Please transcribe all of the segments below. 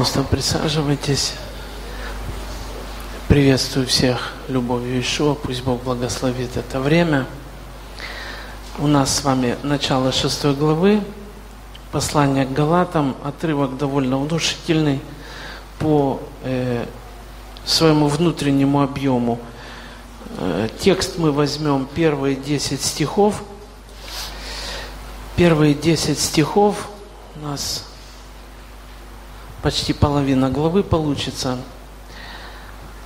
Пожалуйста, присаживайтесь. Приветствую всех любовью Ишуа. Пусть Бог благословит это время. У нас с вами начало шестой главы, послание к Галатам, отрывок довольно внушительный по э, своему внутреннему объему. Э, текст мы возьмем первые десять стихов. Первые десять стихов у нас почти половина главы получится.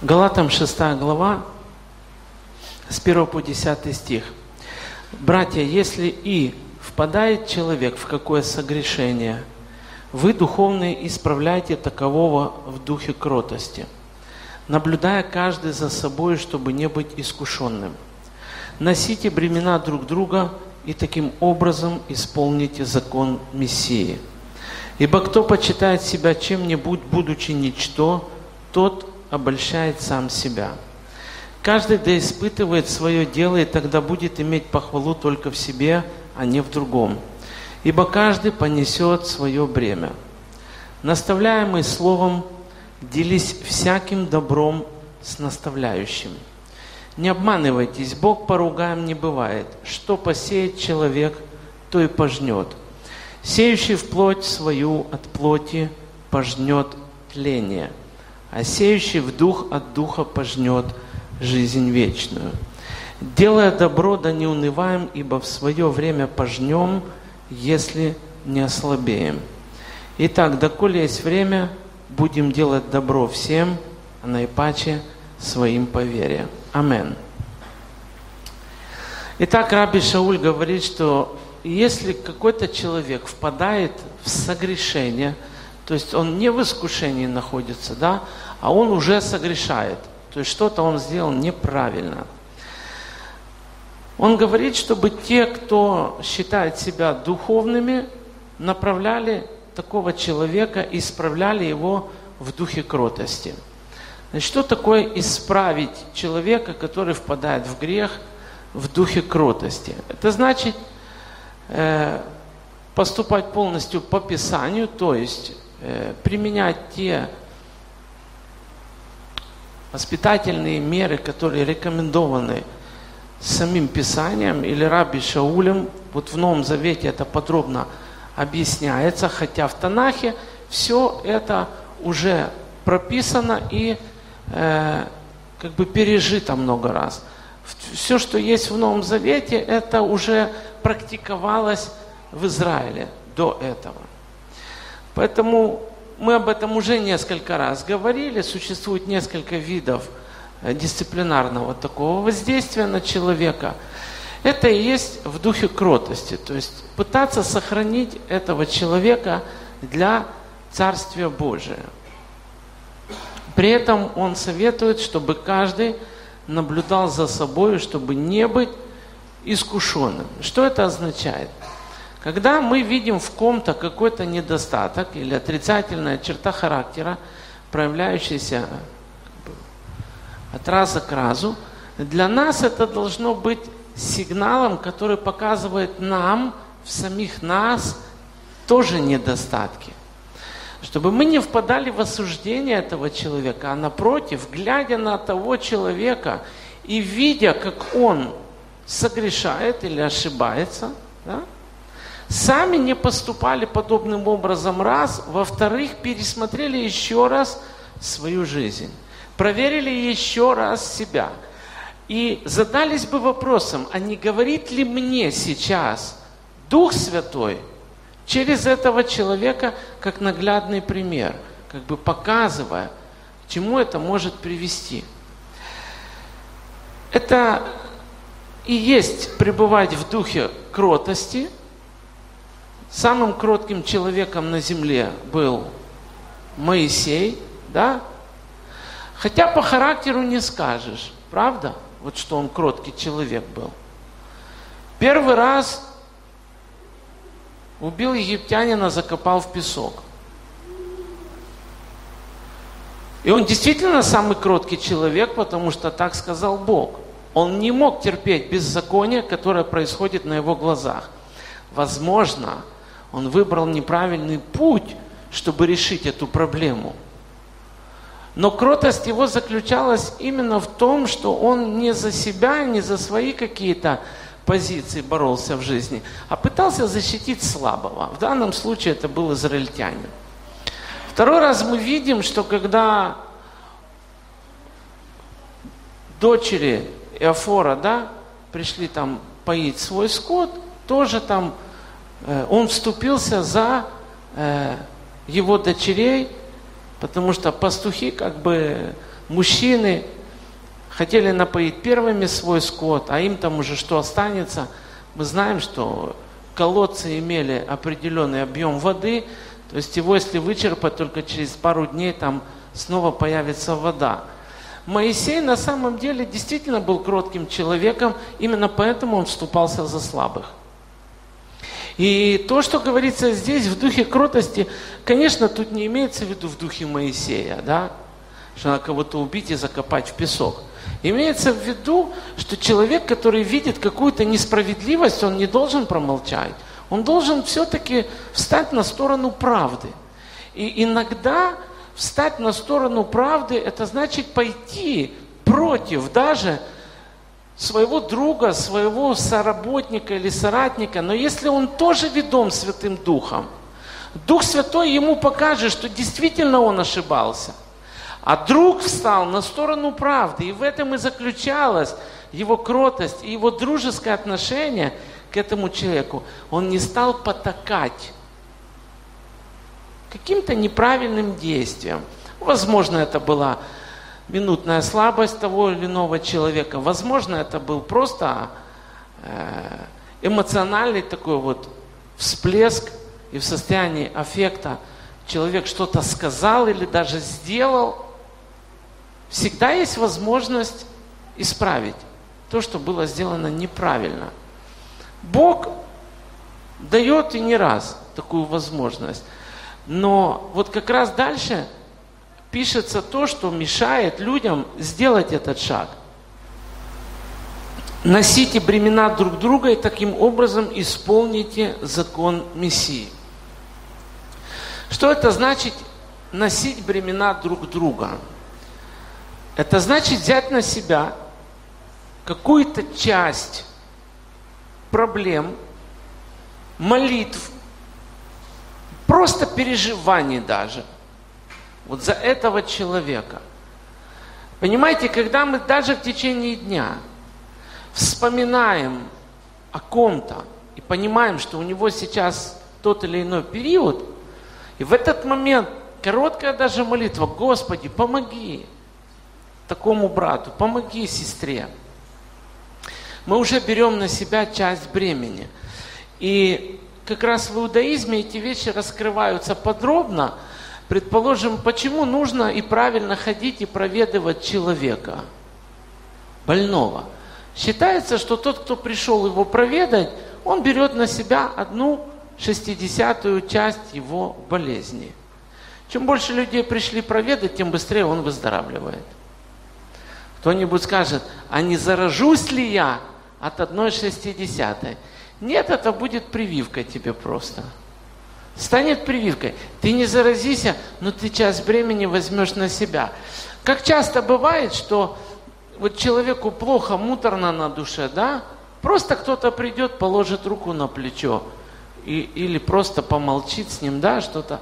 Галатам 6 глава, с 1 по 10 стих. «Братья, если и впадает человек в какое согрешение, вы, духовные, исправляйте такового в духе кротости, наблюдая каждый за собой, чтобы не быть искушенным. Носите бремена друг друга и таким образом исполните закон Мессии». Ибо кто почитает себя чем-нибудь, будучи ничто, тот обольщает сам себя. Каждый да испытывает свое дело, и тогда будет иметь похвалу только в себе, а не в другом. Ибо каждый понесет свое бремя. Наставляемый словом, делись всяким добром с наставляющим. Не обманывайтесь, Бог поругаем не бывает. Что посеет человек, то и пожнет – Сеющий в плоть свою от плоти пожнет тление, а сеющий в дух от духа пожнет жизнь вечную. Делая добро, да не унываем, ибо в свое время пожнем, если не ослабеем. Итак, доколе есть время, будем делать добро всем, а наипаче своим по вере. Амен. Итак, Раби Шауль говорит, что если какой-то человек впадает в согрешение, то есть он не в искушении находится, да, а он уже согрешает, то есть что-то он сделал неправильно. Он говорит, чтобы те, кто считает себя духовными, направляли такого человека, исправляли его в духе кротости. Значит, что такое исправить человека, который впадает в грех в духе кротости? Это значит – поступать полностью по Писанию, то есть э, применять те воспитательные меры, которые рекомендованы самим Писанием или Раби Шаулем. Вот в Новом Завете это подробно объясняется, хотя в Танахе все это уже прописано и э, как бы пережито много раз. Все, что есть в Новом Завете, это уже практиковалось в Израиле до этого. Поэтому мы об этом уже несколько раз говорили. Существует несколько видов э, дисциплинарного такого воздействия на человека. Это и есть в духе кротости. То есть пытаться сохранить этого человека для Царствия Божия. При этом он советует, чтобы каждый наблюдал за собой, чтобы не быть искушенным. Что это означает? Когда мы видим в ком-то какой-то недостаток или отрицательная черта характера, проявляющаяся от раза к разу, для нас это должно быть сигналом, который показывает нам, в самих нас, тоже недостатки. Чтобы мы не впадали в осуждение этого человека, а напротив, глядя на того человека и видя, как он согрешает или ошибается, да? сами не поступали подобным образом раз, во-вторых, пересмотрели еще раз свою жизнь, проверили еще раз себя и задались бы вопросом, а не говорит ли мне сейчас Дух Святой через этого человека как наглядный пример, как бы показывая, чему это может привести. Это и есть пребывать в духе кротости. Самым кротким человеком на земле был Моисей, да? Хотя по характеру не скажешь, правда? Вот что он кроткий человек был. Первый раз убил египтянина, закопал в песок. И он действительно самый кроткий человек, потому что так сказал Бог. Он не мог терпеть беззаконие, которое происходит на его глазах. Возможно, он выбрал неправильный путь, чтобы решить эту проблему. Но кротость его заключалась именно в том, что он не за себя, не за свои какие-то позиции боролся в жизни, а пытался защитить слабого. В данном случае это был израильтянин. Второй раз мы видим, что когда дочери Иофора, да, пришли там поить свой скот, тоже там э, он вступился за э, его дочерей, потому что пастухи, как бы мужчины, хотели напоить первыми свой скот, а им там уже что останется. Мы знаем, что колодцы имели определенный объем воды, то есть его, если вычерпать, только через пару дней там снова появится вода. Моисей на самом деле действительно был кротким человеком, именно поэтому он вступался за слабых. И то, что говорится здесь в духе кротости, конечно, тут не имеется в виду в духе Моисея, да, что надо кого-то убить и закопать в песок. Имеется в виду, что человек, который видит какую-то несправедливость, он не должен промолчать. Он должен все-таки встать на сторону правды. И иногда встать на сторону правды, это значит пойти против даже своего друга, своего соработника или соратника, но если он тоже ведом Святым Духом, Дух Святой ему покажет, что действительно он ошибался. А друг встал на сторону правды, и в этом и заключалась его кротость и его дружеское отношение к этому человеку. Он не стал потакать каким-то неправильным действием. Возможно, это была минутная слабость того или иного человека. Возможно, это был просто э, эмоциональный такой вот всплеск и в состоянии аффекта человек что-то сказал или даже сделал. Всегда есть возможность исправить то, что было сделано неправильно. Бог дает и не раз такую возможность. Но вот как раз дальше пишется то, что мешает людям сделать этот шаг. Носите бремена друг друга и таким образом исполните закон Мессии. Что это значит носить бремена друг друга? Это значит взять на себя какую-то часть проблем, молитв, просто переживаний даже – вот за этого человека. Понимаете, когда мы даже в течение дня вспоминаем о ком-то и понимаем, что у него сейчас тот или иной период, и в этот момент короткая даже молитва, Господи, помоги такому брату, помоги сестре. Мы уже берем на себя часть бремени. И как раз в иудаизме эти вещи раскрываются подробно – Предположим, почему нужно и правильно ходить и проведывать человека, больного? Считается, что тот, кто пришел его проведать, он берет на себя одну шестидесятую часть его болезни. Чем больше людей пришли проведать, тем быстрее он выздоравливает. Кто-нибудь скажет, а не заражусь ли я от одной шестидесятой? Нет, это будет прививка тебе просто станет прививкой. Ты не заразися, но ты часть времени возьмешь на себя. Как часто бывает, что вот человеку плохо, муторно на душе, да? Просто кто-то придет, положит руку на плечо и, или просто помолчит с ним, да, что-то.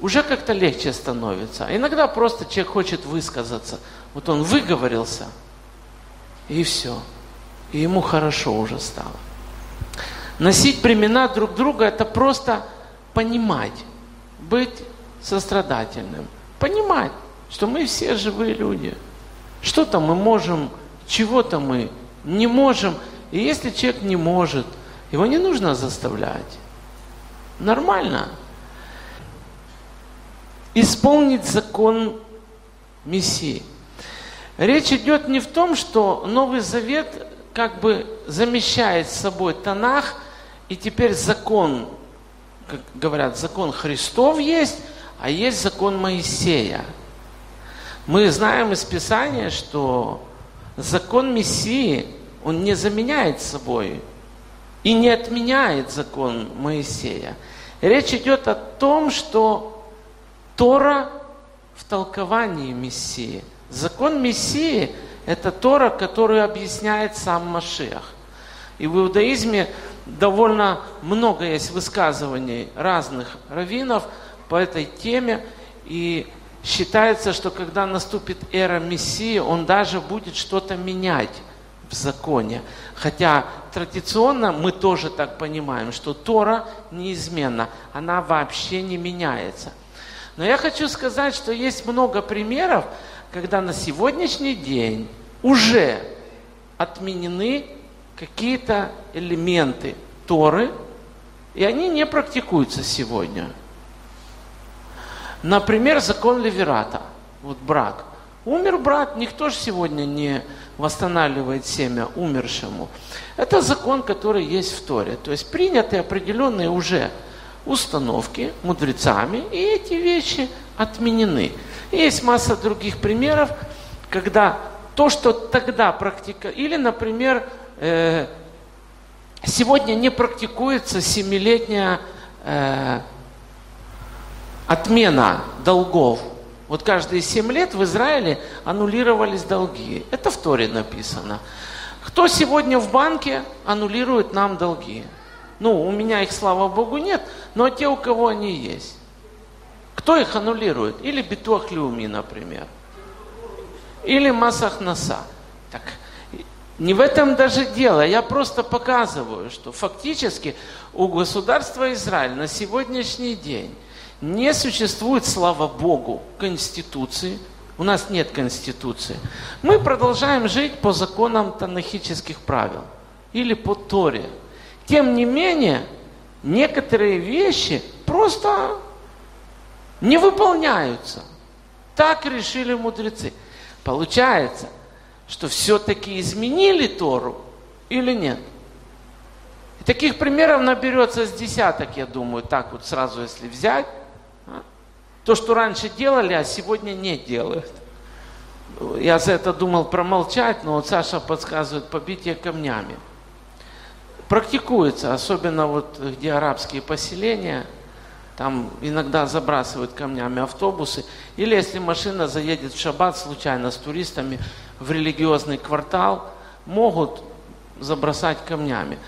Уже как-то легче становится. Иногда просто человек хочет высказаться. Вот он выговорился, и все. И ему хорошо уже стало. Носить бремена друг друга – это просто понимать, быть сострадательным, понимать, что мы все живые люди. Что-то мы можем, чего-то мы не можем. И если человек не может, его не нужно заставлять. Нормально. Исполнить закон Мессии. Речь идет не в том, что Новый Завет как бы замещает собой Танах, и теперь закон как говорят, закон Христов есть, а есть закон Моисея. Мы знаем из Писания, что закон Мессии, он не заменяет собой и не отменяет закон Моисея. Речь идет о том, что Тора в толковании Мессии. Закон Мессии – это Тора, которую объясняет сам Машиах. И в иудаизме довольно много есть высказываний разных раввинов по этой теме. И считается, что когда наступит эра Мессии, он даже будет что-то менять в законе. Хотя традиционно мы тоже так понимаем, что Тора неизменна, она вообще не меняется. Но я хочу сказать, что есть много примеров, когда на сегодняшний день уже отменены какие-то элементы Торы, и они не практикуются сегодня. Например, закон Леверата, вот брак. Умер брат, никто же сегодня не восстанавливает семя умершему. Это закон, который есть в Торе. То есть приняты определенные уже установки мудрецами, и эти вещи отменены. Есть масса других примеров, когда то, что тогда практика, или, например, э, сегодня не практикуется семилетняя э, отмена долгов. Вот каждые семь лет в Израиле аннулировались долги. Это в Торе написано. Кто сегодня в банке аннулирует нам долги? Ну, у меня их, слава Богу, нет, но те, у кого они есть. Кто их аннулирует? Или Битуах Люми, например. Или Масах Наса. Так, не в этом даже дело. Я просто показываю, что фактически у государства Израиль на сегодняшний день не существует, слава Богу, конституции. У нас нет конституции. Мы продолжаем жить по законам танахических правил или по Торе. Тем не менее, некоторые вещи просто не выполняются. Так решили мудрецы. Получается, что все-таки изменили Тору или нет? И таких примеров наберется с десяток, я думаю, так вот сразу, если взять. А? То, что раньше делали, а сегодня не делают. Я за это думал промолчать, но вот Саша подсказывает побитие камнями практикуется, особенно вот где арабские поселения, там иногда забрасывают камнями автобусы. Или если машина заедет в шаббат случайно с туристами в религиозный квартал, могут забросать камнями.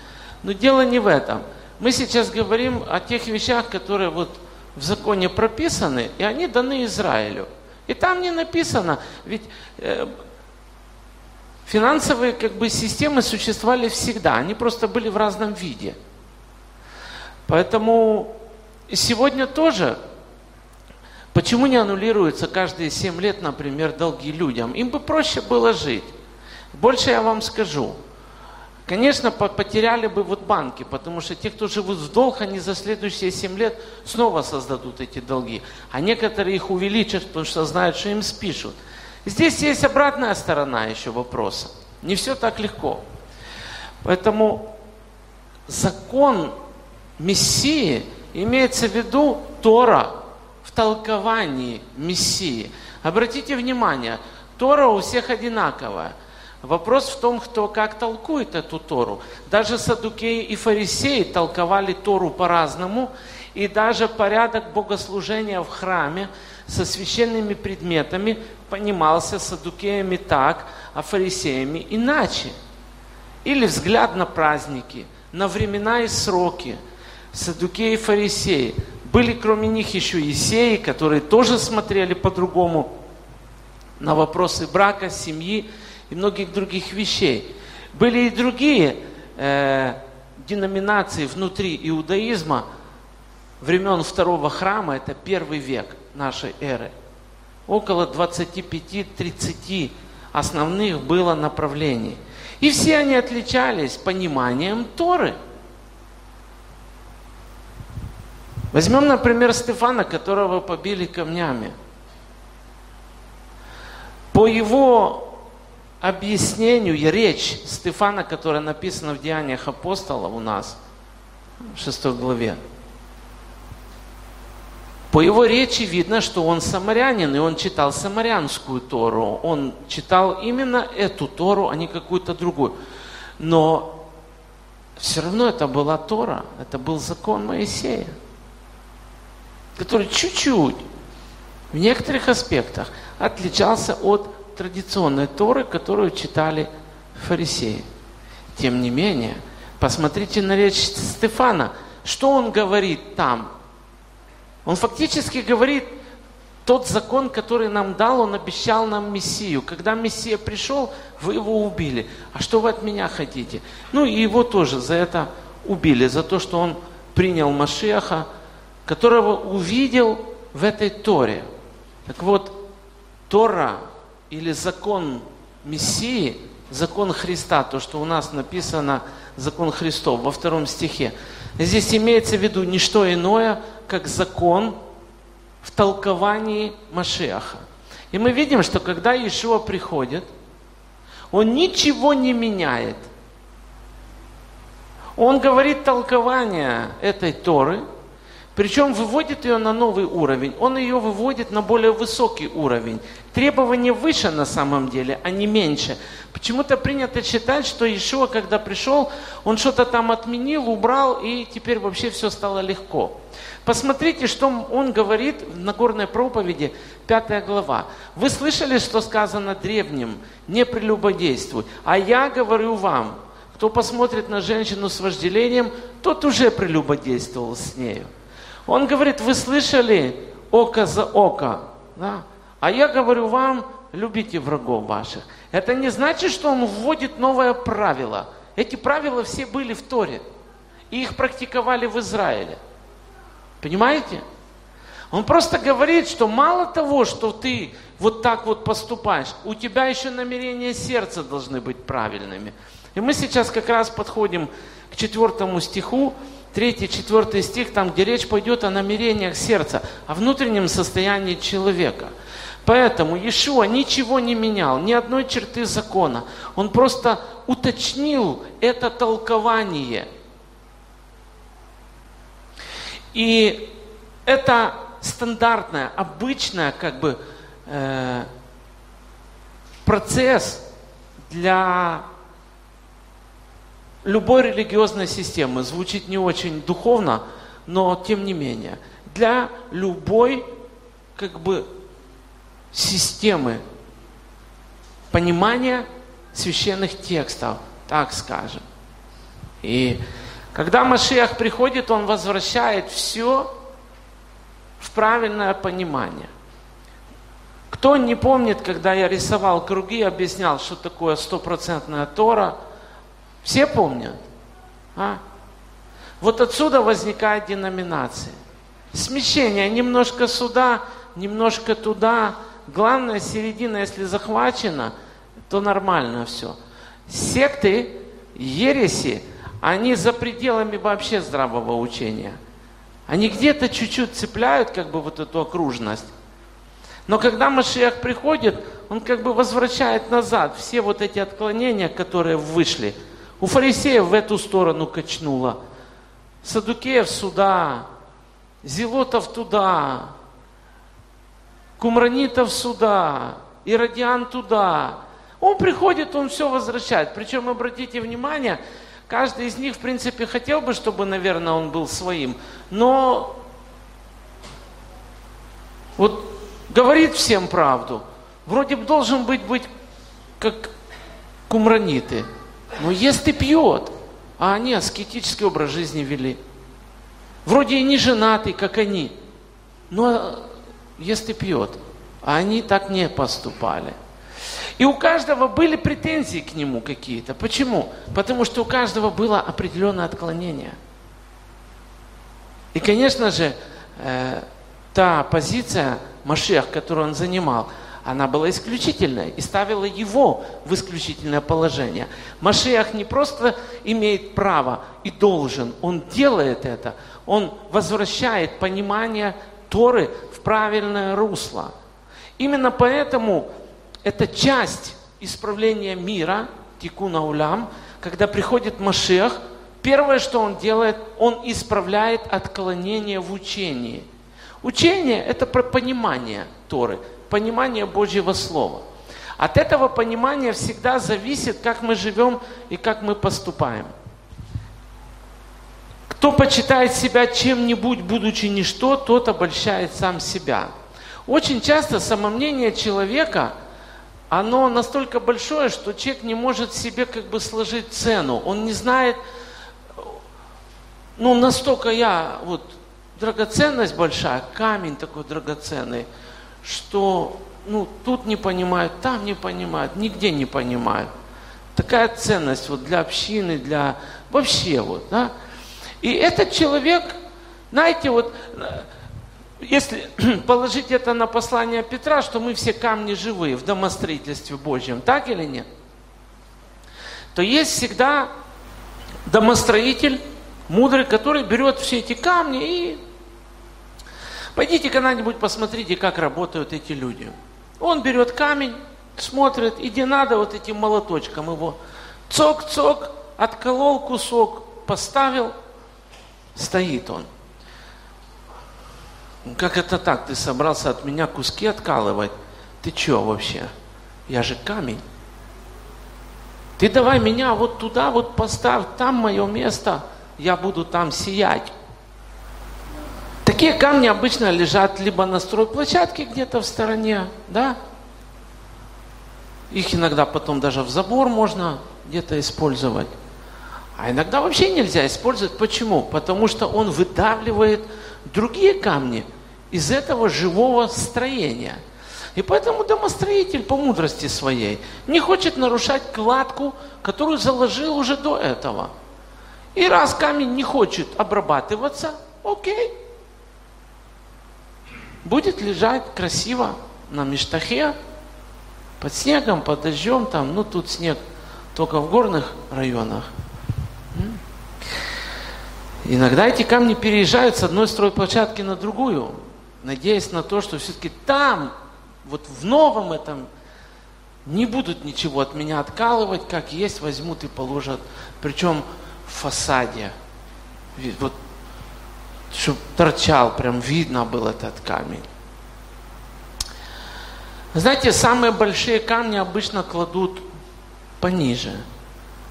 Но дело не в этом. Мы сейчас говорим о тех вещах, которые вот в законе прописаны, и они даны Израилю. И там не написано, ведь э, Финансовые как бы, системы существовали всегда, они просто были в разном виде. Поэтому сегодня тоже, почему не аннулируются каждые 7 лет, например, долги людям? Им бы проще было жить. Больше я вам скажу. Конечно, потеряли бы вот банки, потому что те, кто живут в долг, они за следующие 7 лет снова создадут эти долги. А некоторые их увеличат, потому что знают, что им спишут. Здесь есть обратная сторона еще вопроса. Не все так легко. Поэтому закон Мессии имеется в виду Тора толковании Мессии. Обратите внимание, Тора у всех одинаковая. Вопрос в том, кто как толкует эту Тору. Даже садукеи и фарисеи толковали Тору по-разному, и даже порядок богослужения в храме со священными предметами понимался садукеями так, а фарисеями иначе. Или взгляд на праздники, на времена и сроки. Садукеи и фарисеи. Были кроме них еще есеи, которые тоже смотрели по-другому на вопросы брака, семьи и многих других вещей. Были и другие э, деноминации внутри иудаизма времен второго храма, это первый век нашей эры – около 25-30 основных было направлений. И все они отличались пониманием Торы. Возьмем, например, Стефана, которого побили камнями. По его объяснению, речь Стефана, которая написана в Деяниях апостолов у нас, в 6 главе, по его речи видно, что он самарянин, и он читал самарянскую Тору. Он читал именно эту Тору, а не какую-то другую. Но все равно это была Тора, это был закон Моисея, который чуть-чуть в некоторых аспектах отличался от традиционной Торы, которую читали фарисеи. Тем не менее, посмотрите на речь Стефана. Что он говорит там? Он фактически говорит, тот закон, который нам дал, он обещал нам Мессию. Когда Мессия пришел, вы его убили. А что вы от меня хотите? Ну и его тоже за это убили, за то, что он принял Машеха, которого увидел в этой Торе. Так вот, Тора или закон Мессии, закон Христа, то, что у нас написано закон Христов во втором стихе, здесь имеется в виду не что иное, как закон в толковании Машеха. И мы видим, что когда Иешуа приходит, он ничего не меняет. Он говорит толкование этой Торы – причем выводит ее на новый уровень. Он ее выводит на более высокий уровень. Требования выше на самом деле, а не меньше. Почему-то принято считать, что Ишуа, когда пришел, он что-то там отменил, убрал, и теперь вообще все стало легко. Посмотрите, что он говорит в Нагорной проповеди, 5 глава. Вы слышали, что сказано древним? Не прелюбодействуй. А я говорю вам, кто посмотрит на женщину с вожделением, тот уже прелюбодействовал с нею. Он говорит, вы слышали око за око, да? а я говорю вам, любите врагов ваших. Это не значит, что он вводит новое правило. Эти правила все были в Торе. И их практиковали в Израиле. Понимаете? Он просто говорит, что мало того, что ты вот так вот поступаешь, у тебя еще намерения сердца должны быть правильными. И мы сейчас как раз подходим к четвертому стиху, 3-4 стих, там, где речь пойдет о намерениях сердца, о внутреннем состоянии человека. Поэтому Иешуа ничего не менял, ни одной черты закона. Он просто уточнил это толкование. И это стандартная, обычная как бы э, процесс для любой религиозной системы звучит не очень духовно, но тем не менее, для любой как бы системы понимания священных текстов, так скажем. И когда Машиах приходит, он возвращает все в правильное понимание. Кто не помнит, когда я рисовал круги, объяснял, что такое стопроцентная Тора – все помнят? А? Вот отсюда возникает деноминация. Смещение немножко сюда, немножко туда. Главное, середина, если захвачена, то нормально все. Секты, ереси, они за пределами вообще здравого учения. Они где-то чуть-чуть цепляют как бы вот эту окружность. Но когда Машиах приходит, он как бы возвращает назад все вот эти отклонения, которые вышли – у фарисеев в эту сторону качнуло. Садукеев сюда, Зелотов туда, Кумранитов сюда, Иродиан туда. Он приходит, он все возвращает. Причем, обратите внимание, каждый из них, в принципе, хотел бы, чтобы, наверное, он был своим. Но вот говорит всем правду. Вроде бы должен быть, быть как кумраниты – но ест и пьет. А они аскетический образ жизни вели. Вроде и не женатый, как они. Но ест и пьет. А они так не поступали. И у каждого были претензии к нему какие-то. Почему? Потому что у каждого было определенное отклонение. И, конечно же, э, та позиция Машех, которую он занимал, она была исключительная и ставила его в исключительное положение. Машиах не просто имеет право и должен, он делает это, он возвращает понимание Торы в правильное русло. Именно поэтому это часть исправления мира, тикуна улям, когда приходит Машех, первое, что он делает, он исправляет отклонение в учении. Учение – это про понимание Торы – понимание Божьего Слова. От этого понимания всегда зависит, как мы живем и как мы поступаем. Кто почитает себя чем-нибудь, будучи ничто, тот обольщает сам себя. Очень часто самомнение человека, оно настолько большое, что человек не может себе как бы сложить цену. Он не знает, ну настолько я, вот драгоценность большая, камень такой драгоценный, что ну тут не понимают, там не понимают, нигде не понимают. Такая ценность вот для общины, для вообще вот, да. И этот человек, знаете, вот если положить это на послание Петра, что мы все камни живые в домостроительстве Божьем, так или нет? То есть всегда домостроитель, мудрый, который берет все эти камни и... Пойдите когда-нибудь посмотрите, как работают эти люди. Он берет камень, смотрит, иди надо вот этим молоточком его. Цок-цок, отколол кусок, поставил, стоит он. Как это так? Ты собрался от меня куски откалывать? Ты что вообще? Я же камень. Ты давай меня вот туда вот поставь, там мое место, я буду там сиять. Такие камни обычно лежат либо на стройплощадке где-то в стороне, да? Их иногда потом даже в забор можно где-то использовать. А иногда вообще нельзя использовать. Почему? Потому что он выдавливает другие камни – из этого живого строения. И поэтому домостроитель по мудрости своей не хочет нарушать кладку, которую заложил уже до этого. И раз камень не хочет обрабатываться, окей. Будет лежать красиво на мештахе, под снегом, под дождем, там, ну тут снег только в горных районах. Иногда эти камни переезжают с одной стройплощадки на другую надеясь на то, что все-таки там, вот в новом этом, не будут ничего от меня откалывать, как есть, возьмут и положат. Причем в фасаде. Вот, чтобы торчал, прям видно был этот камень. Знаете, самые большие камни обычно кладут пониже.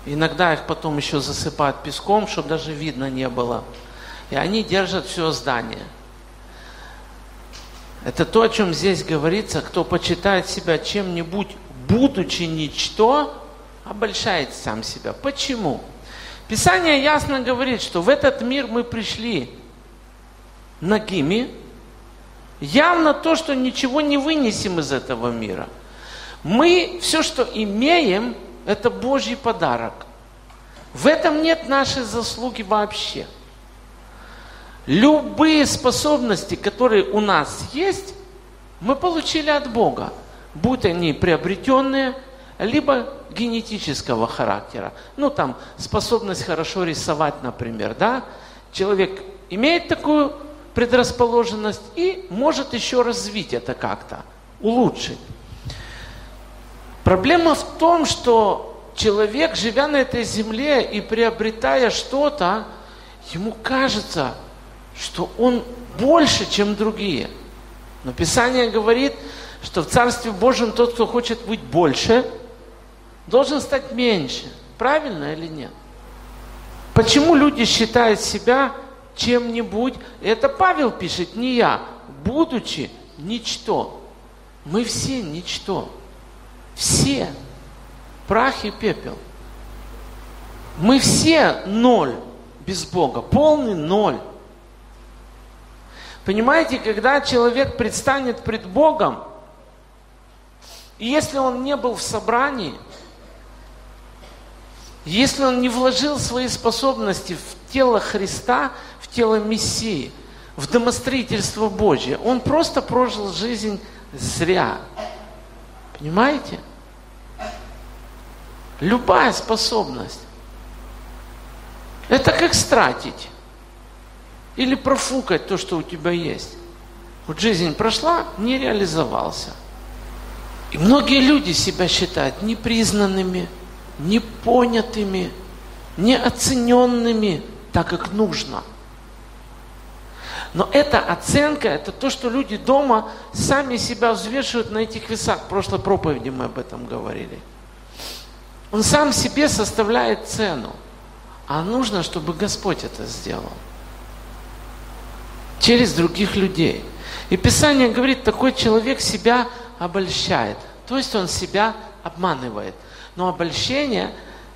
Иногда их потом еще засыпают песком, чтобы даже видно не было. И они держат все здание. Это то, о чем здесь говорится, кто почитает себя чем-нибудь, будучи ничто, обольщает сам себя. Почему? Писание ясно говорит, что в этот мир мы пришли нагими, явно то, что ничего не вынесем из этого мира. Мы все, что имеем, это Божий подарок. В этом нет нашей заслуги вообще. Любые способности, которые у нас есть, мы получили от Бога. Будь они приобретенные, либо генетического характера. Ну, там, способность хорошо рисовать, например, да? Человек имеет такую предрасположенность и может еще развить это как-то, улучшить. Проблема в том, что человек, живя на этой земле и приобретая что-то, ему кажется, что он больше, чем другие. Но Писание говорит, что в Царстве Божьем тот, кто хочет быть больше, должен стать меньше. Правильно или нет? Почему люди считают себя чем-нибудь? Это Павел пишет, не я, будучи ничто. Мы все ничто. Все. Прах и пепел. Мы все ноль без Бога. Полный ноль. Понимаете, когда человек предстанет пред Богом, и если он не был в собрании, если он не вложил свои способности в тело Христа, тело Мессии, в домостроительство Божье, он просто прожил жизнь зря. Понимаете? Любая способность. Это как стратить. Или профукать то, что у тебя есть. Вот жизнь прошла, не реализовался. И многие люди себя считают непризнанными, непонятыми, неоцененными так, как нужно. Но эта оценка, это то, что люди дома сами себя взвешивают на этих весах. В прошлой проповеди мы об этом говорили. Он сам себе составляет цену. А нужно, чтобы Господь это сделал через других людей. И Писание говорит, такой человек себя обольщает. То есть он себя обманывает. Но обольщение,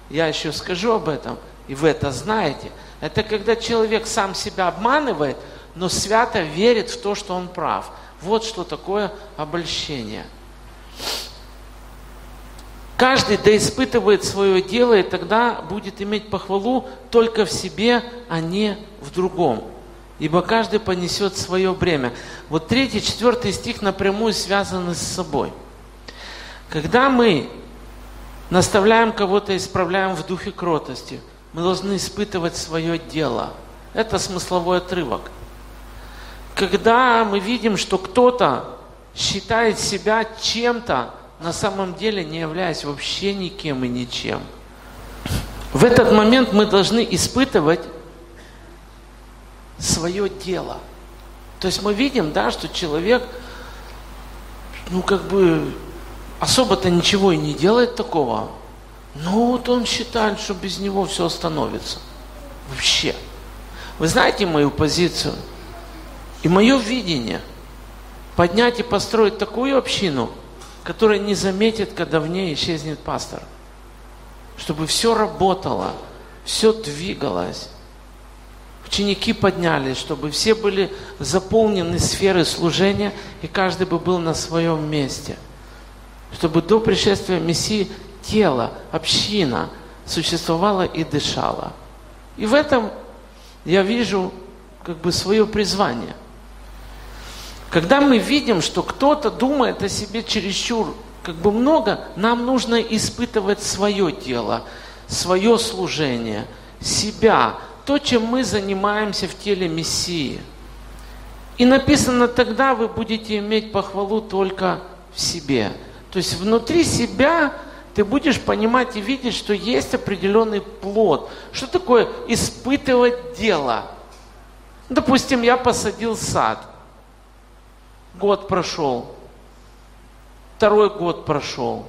я еще скажу об этом, и вы это знаете, это когда человек сам себя обманывает, но свято верит в то, что он прав. Вот что такое обольщение. Каждый да свое дело, и тогда будет иметь похвалу только в себе, а не в другом. Ибо каждый понесет свое бремя. Вот третий, четвертый стих напрямую связаны с собой. Когда мы наставляем кого-то, исправляем в духе кротости, мы должны испытывать свое дело. Это смысловой отрывок. Когда мы видим, что кто-то считает себя чем-то, на самом деле не являясь вообще никем и ничем. В этот момент мы должны испытывать свое дело. То есть мы видим, да, что человек, ну как бы особо-то ничего и не делает такого. Но вот он считает, что без него все остановится. Вообще. Вы знаете мою позицию и мое видение. Поднять и построить такую общину, которая не заметит, когда в ней исчезнет пастор. Чтобы все работало, все двигалось. Ученики поднялись, чтобы все были заполнены сферы служения, и каждый бы был на своем месте. Чтобы до пришествия Мессии тело, община существовала и дышала. И в этом я вижу как бы свое призвание. Когда мы видим, что кто-то думает о себе чересчур как бы много, нам нужно испытывать свое тело, свое служение, себя, то, чем мы занимаемся в теле Мессии. И написано, тогда вы будете иметь похвалу только в себе. То есть внутри себя ты будешь понимать и видеть, что есть определенный плод. Что такое испытывать дело? Допустим, я посадил сад. Год прошел. Второй год прошел.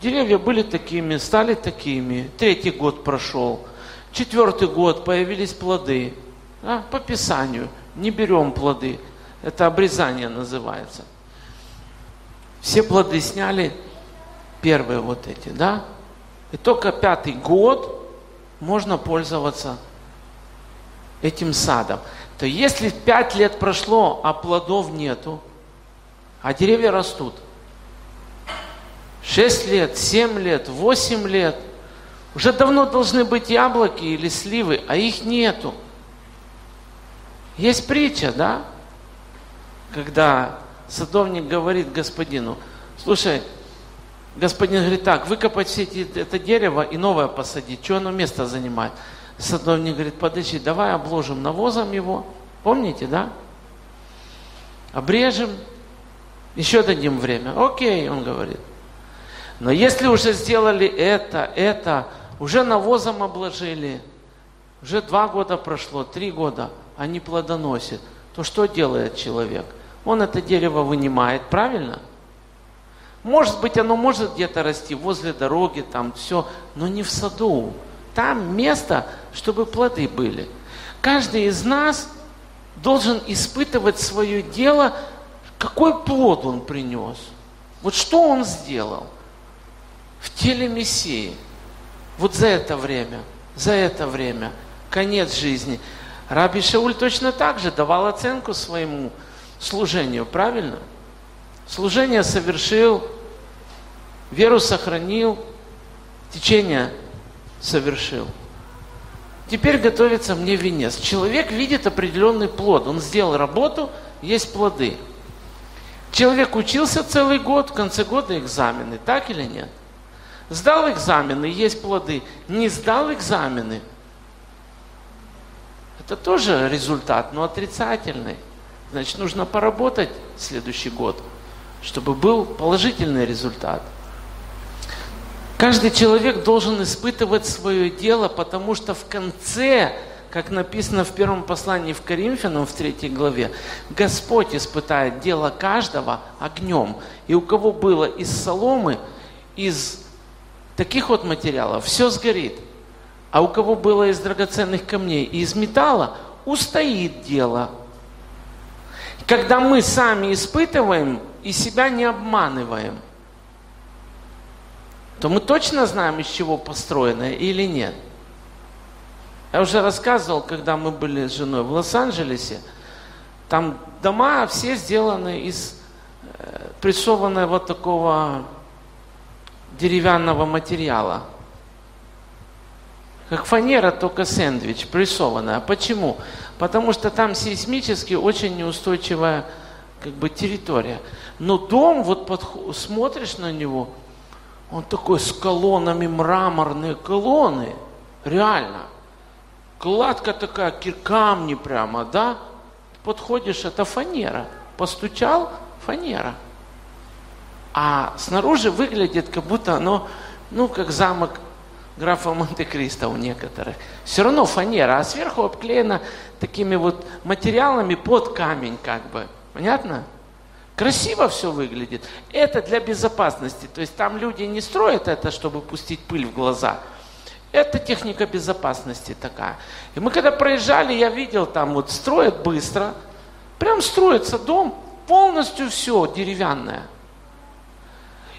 Деревья были такими, стали такими. Третий год прошел. Четвертый год появились плоды. А, по Писанию не берем плоды. Это обрезание называется. Все плоды сняли, первые вот эти, да? И только пятый год можно пользоваться этим садом. То если пять лет прошло, а плодов нету, а деревья растут, шесть лет, семь лет, восемь лет, уже давно должны быть яблоки или сливы, а их нету. Есть притча, да? Когда садовник говорит господину, слушай, господин говорит так, выкопать все эти, это дерево и новое посадить, что оно место занимает? Садовник говорит, подожди, давай обложим навозом его, помните, да? Обрежем, еще дадим время. Окей, он говорит. Но если уже сделали это, это, уже навозом обложили, уже два года прошло, три года, они плодоносят, то что делает человек? Он это дерево вынимает, правильно? Может быть, оно может где-то расти возле дороги, там все, но не в саду. Там место, чтобы плоды были. Каждый из нас должен испытывать свое дело, какой плод он принес. Вот что он сделал в теле Мессии – вот за это время, за это время, конец жизни. Раби Шауль точно так же давал оценку своему служению, правильно? Служение совершил, веру сохранил, течение совершил. Теперь готовится мне венец. Человек видит определенный плод. Он сделал работу, есть плоды. Человек учился целый год, в конце года экзамены, так или нет? Сдал экзамены, есть плоды. Не сдал экзамены. Это тоже результат, но отрицательный. Значит, нужно поработать следующий год, чтобы был положительный результат. Каждый человек должен испытывать свое дело, потому что в конце, как написано в первом послании в Коринфянам, в третьей главе, Господь испытает дело каждого огнем. И у кого было из соломы, из таких вот материалов, все сгорит. А у кого было из драгоценных камней и из металла, устоит дело. Когда мы сами испытываем и себя не обманываем, то мы точно знаем, из чего построено или нет. Я уже рассказывал, когда мы были с женой в Лос-Анджелесе, там дома все сделаны из э, прессованного такого деревянного материала. Как фанера, только сэндвич, прессованная. Почему? Потому что там сейсмически очень неустойчивая как бы территория. Но дом, вот подх... смотришь на него, он такой с колоннами, мраморные колонны, реально. Кладка такая, камни прямо, да? Подходишь, это фанера. Постучал, фанера. А снаружи выглядит, как будто оно, ну, как замок графа Монте-Кристо у некоторых. Все равно фанера, а сверху обклеена такими вот материалами под камень как бы. Понятно? Красиво все выглядит. Это для безопасности. То есть там люди не строят это, чтобы пустить пыль в глаза. Это техника безопасности такая. И мы когда проезжали, я видел там вот строят быстро. Прям строится дом, полностью все деревянное.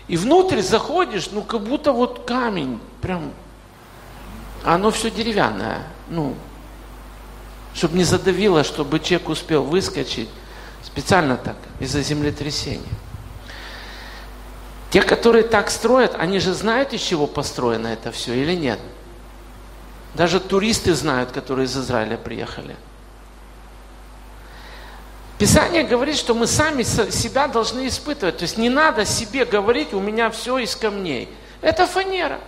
И внутрь заходишь, ну как будто вот камень, прям оно все деревянное. Ну, чтобы не задавило, чтобы человек успел выскочить. Специально так, из-за землетрясения. Те, которые так строят, они же знают, из чего построено это все или нет? Даже туристы знают, которые из Израиля приехали. Писание говорит, что мы сами себя должны испытывать. То есть не надо себе говорить, у меня все из камней. Это фанера.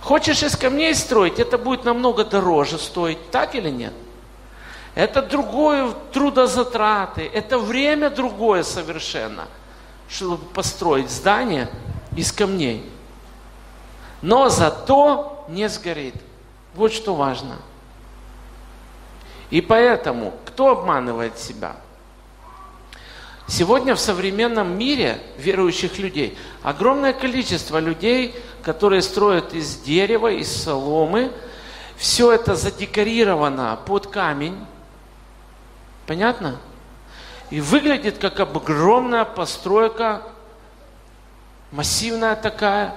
Хочешь из камней строить, это будет намного дороже стоить, так или нет? Это другое трудозатраты, это время другое совершенно, чтобы построить здание из камней. Но зато не сгорит. Вот что важно. И поэтому, кто обманывает себя? Сегодня в современном мире верующих людей огромное количество людей, которые строят из дерева, из соломы. Все это задекорировано под камень. Понятно? И выглядит как огромная постройка, массивная такая.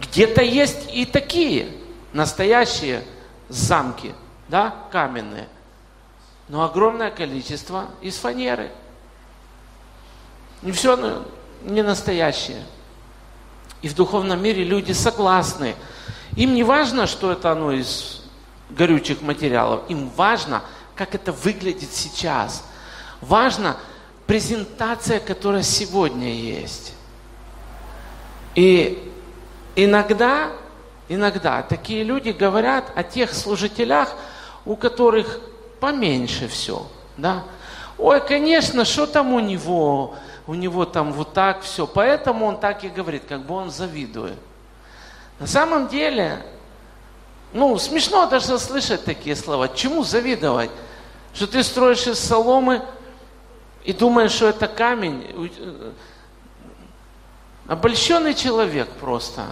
Где-то есть и такие настоящие замки, да, каменные – но огромное количество из фанеры. Не все не настоящее. И в духовном мире люди согласны. Им не важно, что это оно из горючих материалов. Им важно, как это выглядит сейчас. Важно презентация, которая сегодня есть. И иногда, иногда такие люди говорят о тех служителях, у которых поменьше все, да. Ой, конечно, что там у него, у него там вот так все, поэтому он так и говорит, как бы он завидует. На самом деле, ну, смешно даже слышать такие слова. Чему завидовать? Что ты строишь из соломы и думаешь, что это камень. Обольщенный человек просто.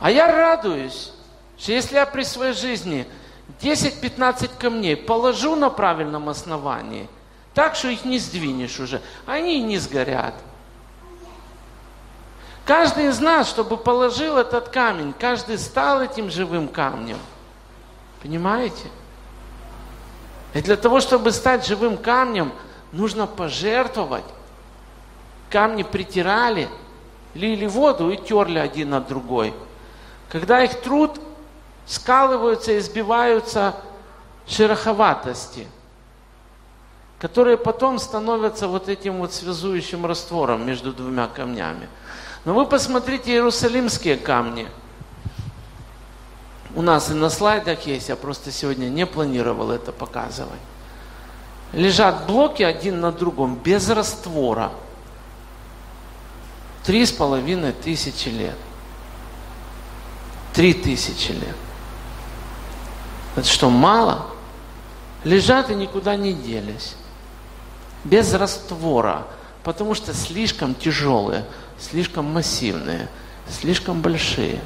А я радуюсь, что если я при своей жизни – 10-15 камней положу на правильном основании, так что их не сдвинешь уже, они не сгорят. Каждый из нас, чтобы положил этот камень, каждый стал этим живым камнем. Понимаете? И для того, чтобы стать живым камнем, нужно пожертвовать. Камни притирали, лили воду и терли один на другой. Когда их труд скалываются и сбиваются шероховатости, которые потом становятся вот этим вот связующим раствором между двумя камнями. Но вы посмотрите иерусалимские камни. У нас и на слайдах есть, я просто сегодня не планировал это показывать. Лежат блоки один на другом, без раствора. Три с половиной тысячи лет. Три тысячи лет. Это что, мало? Лежат и никуда не делись. Без раствора. Потому что слишком тяжелые, слишком массивные, слишком большие.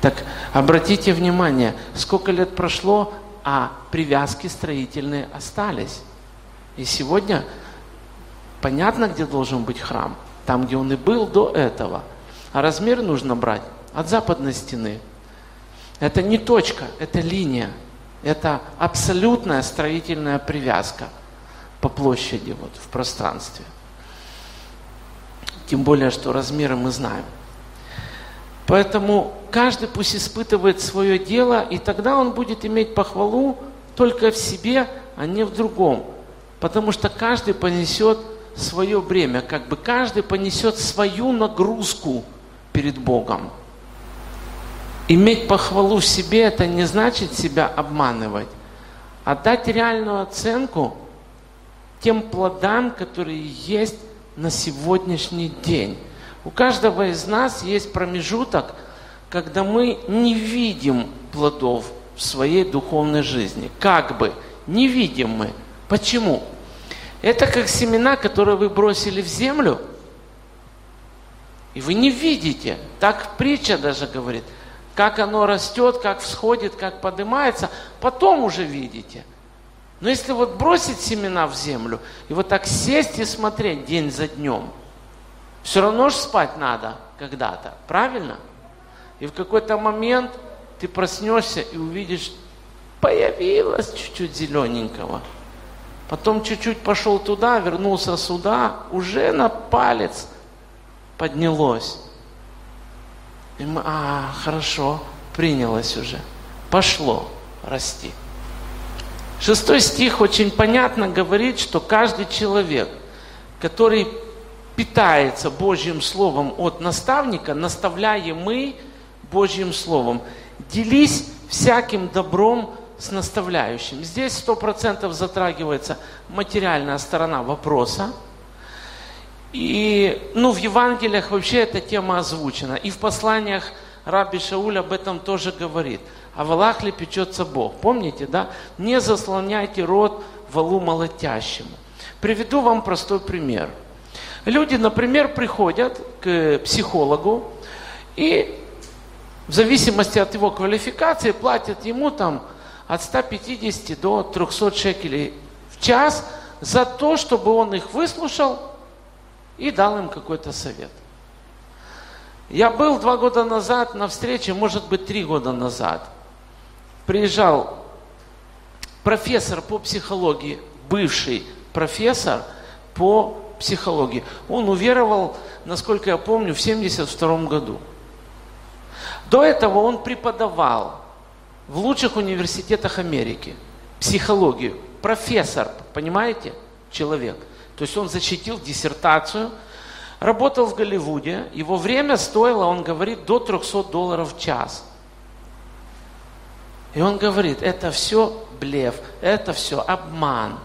Так обратите внимание, сколько лет прошло, а привязки строительные остались. И сегодня понятно, где должен быть храм. Там, где он и был до этого. А размер нужно брать от западной стены. Это не точка, это линия. Это абсолютная строительная привязка по площади, вот, в пространстве. Тем более, что размеры мы знаем. Поэтому каждый пусть испытывает свое дело, и тогда он будет иметь похвалу только в себе, а не в другом. Потому что каждый понесет свое бремя, как бы каждый понесет свою нагрузку перед Богом. Иметь похвалу в себе – это не значит себя обманывать, а дать реальную оценку тем плодам, которые есть на сегодняшний день. У каждого из нас есть промежуток, когда мы не видим плодов в своей духовной жизни. Как бы не видим мы. Почему? Это как семена, которые вы бросили в землю, и вы не видите. Так притча даже говорит – как оно растет, как всходит, как поднимается, потом уже видите. Но если вот бросить семена в землю и вот так сесть и смотреть день за днем, все равно же спать надо когда-то, правильно? И в какой-то момент ты проснешься и увидишь, появилось чуть-чуть зелененького. Потом чуть-чуть пошел туда, вернулся сюда, уже на палец поднялось. И мы, а, хорошо, принялось уже. Пошло расти. Шестой стих очень понятно говорит, что каждый человек, который питается Божьим Словом от наставника, наставляемый Божьим Словом, делись всяким добром с наставляющим. Здесь сто процентов затрагивается материальная сторона вопроса – и ну, в Евангелиях вообще эта тема озвучена. И в посланиях Раби Шауль об этом тоже говорит. А в Аллахле печется Бог. Помните, да? Не заслоняйте рот валу молотящему. Приведу вам простой пример. Люди, например, приходят к психологу и в зависимости от его квалификации платят ему там от 150 до 300 шекелей в час за то, чтобы он их выслушал и дал им какой-то совет. Я был два года назад на встрече, может быть, три года назад. Приезжал профессор по психологии, бывший профессор по психологии. Он уверовал, насколько я помню, в 1972 году. До этого он преподавал в лучших университетах Америки психологию. Профессор, понимаете, человек – то есть он защитил диссертацию, работал в Голливуде, его время стоило, он говорит, до 300 долларов в час. И он говорит, это все блеф, это все обман.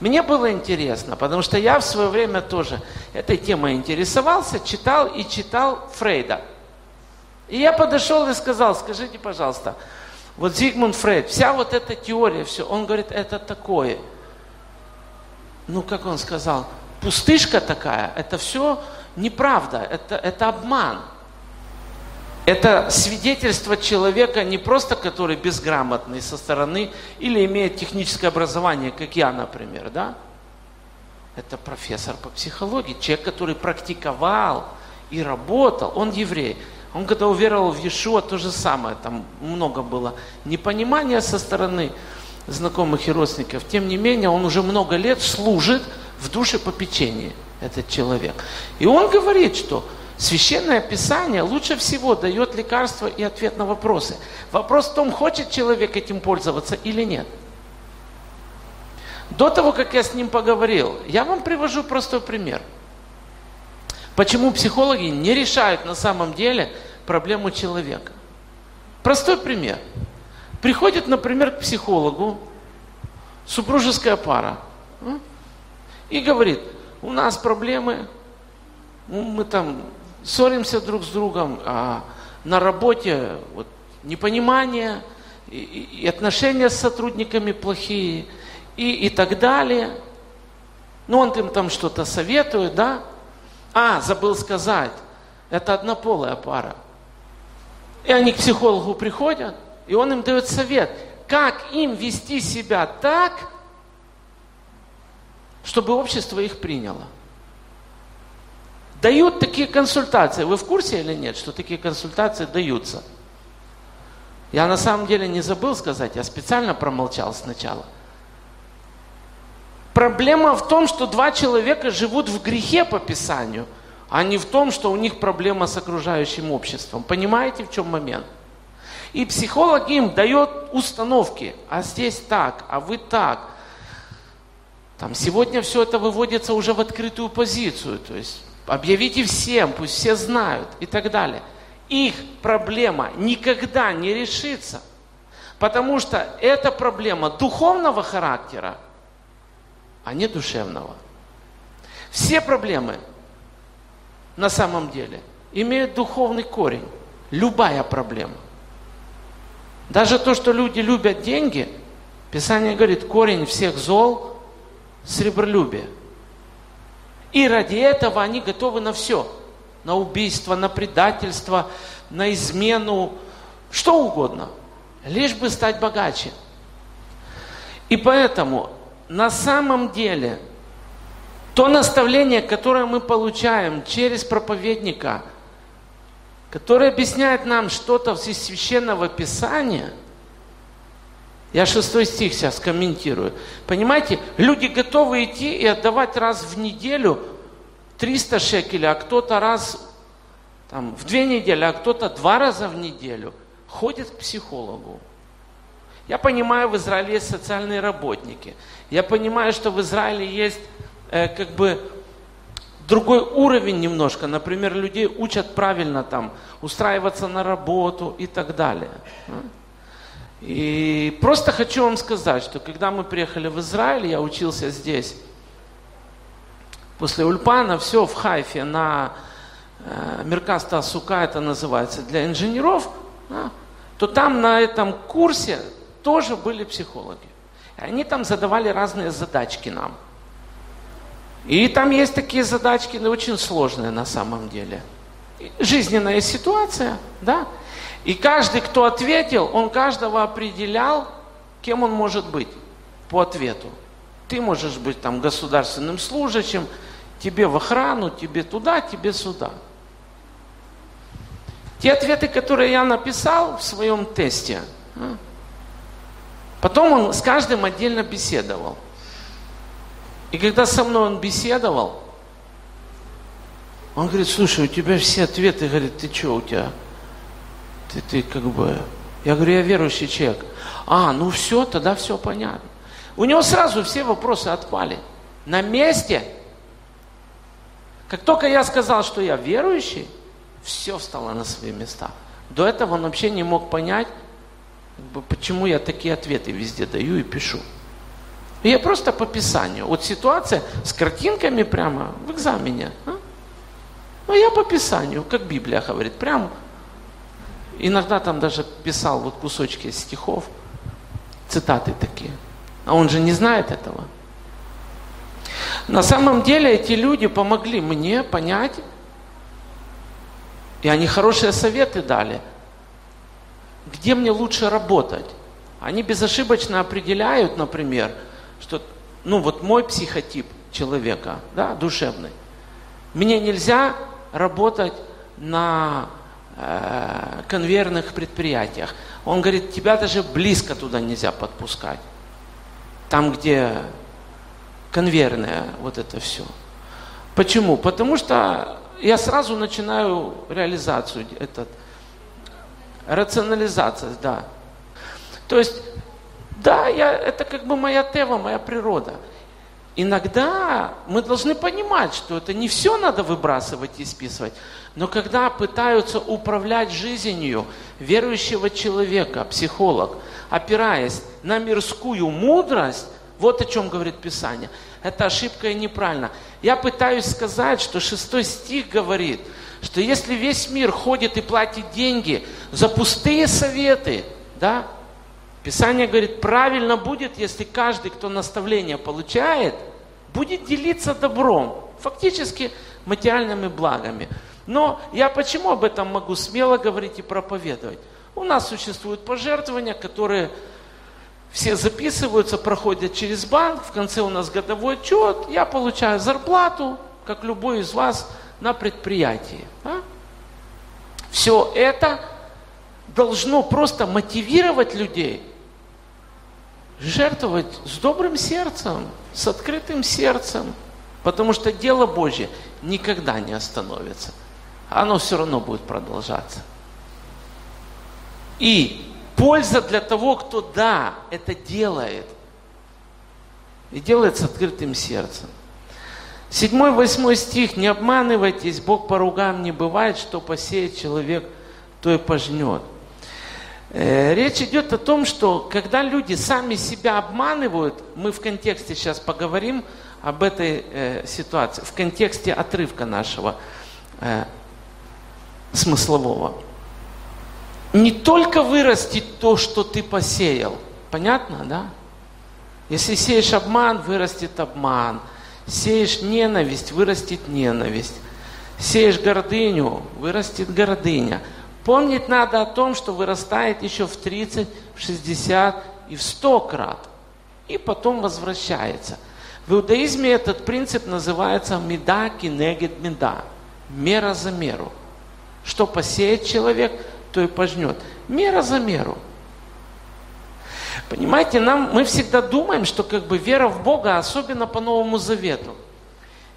Мне было интересно, потому что я в свое время тоже этой темой интересовался, читал и читал Фрейда. И я подошел и сказал, скажите, пожалуйста, вот Зигмунд Фрейд, вся вот эта теория, все, он говорит, это такое – ну как он сказал, пустышка такая, это все неправда, это, это обман. Это свидетельство человека не просто, который безграмотный со стороны или имеет техническое образование, как я, например, да? Это профессор по психологии, человек, который практиковал и работал, он еврей. Он когда уверовал в Иешуа, то же самое, там много было непонимания со стороны знакомых и родственников. Тем не менее, он уже много лет служит в душе попечения, этот человек. И он говорит, что Священное Писание лучше всего дает лекарство и ответ на вопросы. Вопрос в том, хочет человек этим пользоваться или нет. До того, как я с ним поговорил, я вам привожу простой пример. Почему психологи не решают на самом деле проблему человека? Простой пример. Приходит, например, к психологу супружеская пара и говорит, у нас проблемы, мы там ссоримся друг с другом, а на работе вот, непонимание, и, и отношения с сотрудниками плохие, и, и так далее. Ну, он им там что-то советует, да? А, забыл сказать, это однополая пара. И они к психологу приходят, и он им дает совет, как им вести себя так, чтобы общество их приняло. Дают такие консультации. Вы в курсе или нет, что такие консультации даются? Я на самом деле не забыл сказать, я специально промолчал сначала. Проблема в том, что два человека живут в грехе по Писанию, а не в том, что у них проблема с окружающим обществом. Понимаете, в чем момент? И психолог им дает установки, а здесь так, а вы так. Там сегодня все это выводится уже в открытую позицию, то есть объявите всем, пусть все знают и так далее. Их проблема никогда не решится, потому что это проблема духовного характера, а не душевного. Все проблемы на самом деле имеют духовный корень. Любая проблема. Даже то, что люди любят деньги, Писание говорит, корень всех зол – сребролюбие. И ради этого они готовы на все. На убийство, на предательство, на измену, что угодно. Лишь бы стать богаче. И поэтому на самом деле то наставление, которое мы получаем через проповедника, который объясняет нам что-то из священного писания, я шестой стих сейчас комментирую. Понимаете, люди готовы идти и отдавать раз в неделю 300 шекелей, а кто-то раз там, в две недели, а кто-то два раза в неделю ходит к психологу. Я понимаю, в Израиле есть социальные работники. Я понимаю, что в Израиле есть э, как бы другой уровень немножко. Например, людей учат правильно там устраиваться на работу и так далее. И просто хочу вам сказать, что когда мы приехали в Израиль, я учился здесь, после Ульпана, все в Хайфе на э, Меркаста Сука это называется, для инженеров, да, то там на этом курсе тоже были психологи. Они там задавали разные задачки нам. И там есть такие задачки, но очень сложные на самом деле. Жизненная ситуация, да. И каждый, кто ответил, он каждого определял, кем он может быть по ответу. Ты можешь быть там государственным служащим, тебе в охрану, тебе туда, тебе сюда. Те ответы, которые я написал в своем тесте, а, Потом он с каждым отдельно беседовал. И когда со мной он беседовал, он говорит, слушай, у тебя все ответы, говорит, ты что у тебя? Ты, ты как бы... Я говорю, я верующий человек. А, ну все, тогда все понятно. У него сразу все вопросы отпали. На месте. Как только я сказал, что я верующий, все встало на свои места. До этого он вообще не мог понять, Почему я такие ответы везде даю и пишу? Я просто по писанию. Вот ситуация с картинками прямо в экзамене. А? Ну, я по писанию, как Библия говорит, прямо. Иногда там даже писал вот кусочки стихов, цитаты такие. А он же не знает этого. На самом деле эти люди помогли мне понять, и они хорошие советы дали – где мне лучше работать. Они безошибочно определяют, например, что, ну вот мой психотип человека, да, душевный. Мне нельзя работать на э, конвейерных предприятиях. Он говорит, тебя даже близко туда нельзя подпускать. Там, где конвейерное вот это все. Почему? Потому что я сразу начинаю реализацию этот, Рационализация, да. То есть, да, я, это как бы моя тева, моя природа. Иногда мы должны понимать, что это не все надо выбрасывать и списывать. Но когда пытаются управлять жизнью верующего человека, психолог, опираясь на мирскую мудрость, вот о чем говорит Писание. Это ошибка и неправильно. Я пытаюсь сказать, что шестой стих говорит – что если весь мир ходит и платит деньги за пустые советы, да, Писание говорит, правильно будет, если каждый, кто наставление получает, будет делиться добром, фактически материальными благами. Но я почему об этом могу смело говорить и проповедовать? У нас существуют пожертвования, которые все записываются, проходят через банк, в конце у нас годовой отчет, я получаю зарплату, как любой из вас, на предприятии. А? Все это должно просто мотивировать людей жертвовать с добрым сердцем, с открытым сердцем, потому что дело Божье никогда не остановится. Оно все равно будет продолжаться. И польза для того, кто да, это делает. И делает с открытым сердцем. Седьмой, восьмой стих. Не обманывайтесь, Бог по ругам не бывает, что посеет человек, то и пожнет. Э, речь идет о том, что когда люди сами себя обманывают, мы в контексте сейчас поговорим об этой э, ситуации, в контексте отрывка нашего э, смыслового. Не только вырастет то, что ты посеял. Понятно, да? Если сеешь обман, вырастет обман. Сеешь ненависть, вырастет ненависть. Сеешь гордыню, вырастет гордыня. Помнить надо о том, что вырастает еще в 30, в 60 и в 100 крат. И потом возвращается. В иудаизме этот принцип называется меда кинегет меда. Мера за меру. Что посеет человек, то и пожнет. Мера за меру. Понимаете, нам, мы всегда думаем, что как бы вера в Бога, особенно по Новому Завету –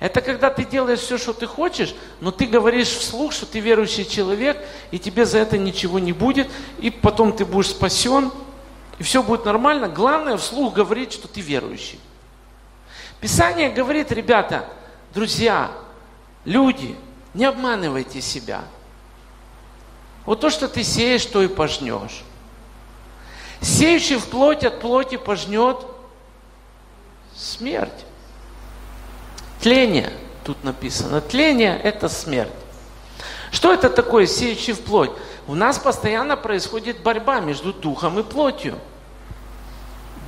это когда ты делаешь все, что ты хочешь, но ты говоришь вслух, что ты верующий человек, и тебе за это ничего не будет, и потом ты будешь спасен, и все будет нормально. Главное вслух говорить, что ты верующий. Писание говорит, ребята, друзья, люди, не обманывайте себя. Вот то, что ты сеешь, то и пожнешь. Сеющий в плоть от плоти пожнет смерть. Тление, тут написано. Тление – это смерть. Что это такое, сеющий в плоть? У нас постоянно происходит борьба между духом и плотью.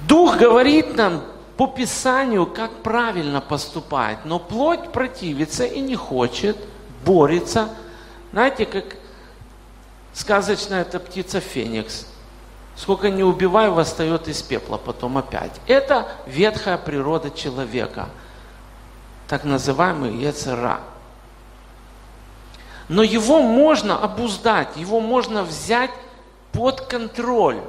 Дух говорит нам по Писанию, как правильно поступать, но плоть противится и не хочет, борется. Знаете, как сказочная эта птица Феникс. Сколько не убиваю, восстает из пепла потом опять. Это ветхая природа человека – так называемый Ецера. Но его можно обуздать, его можно взять под контроль.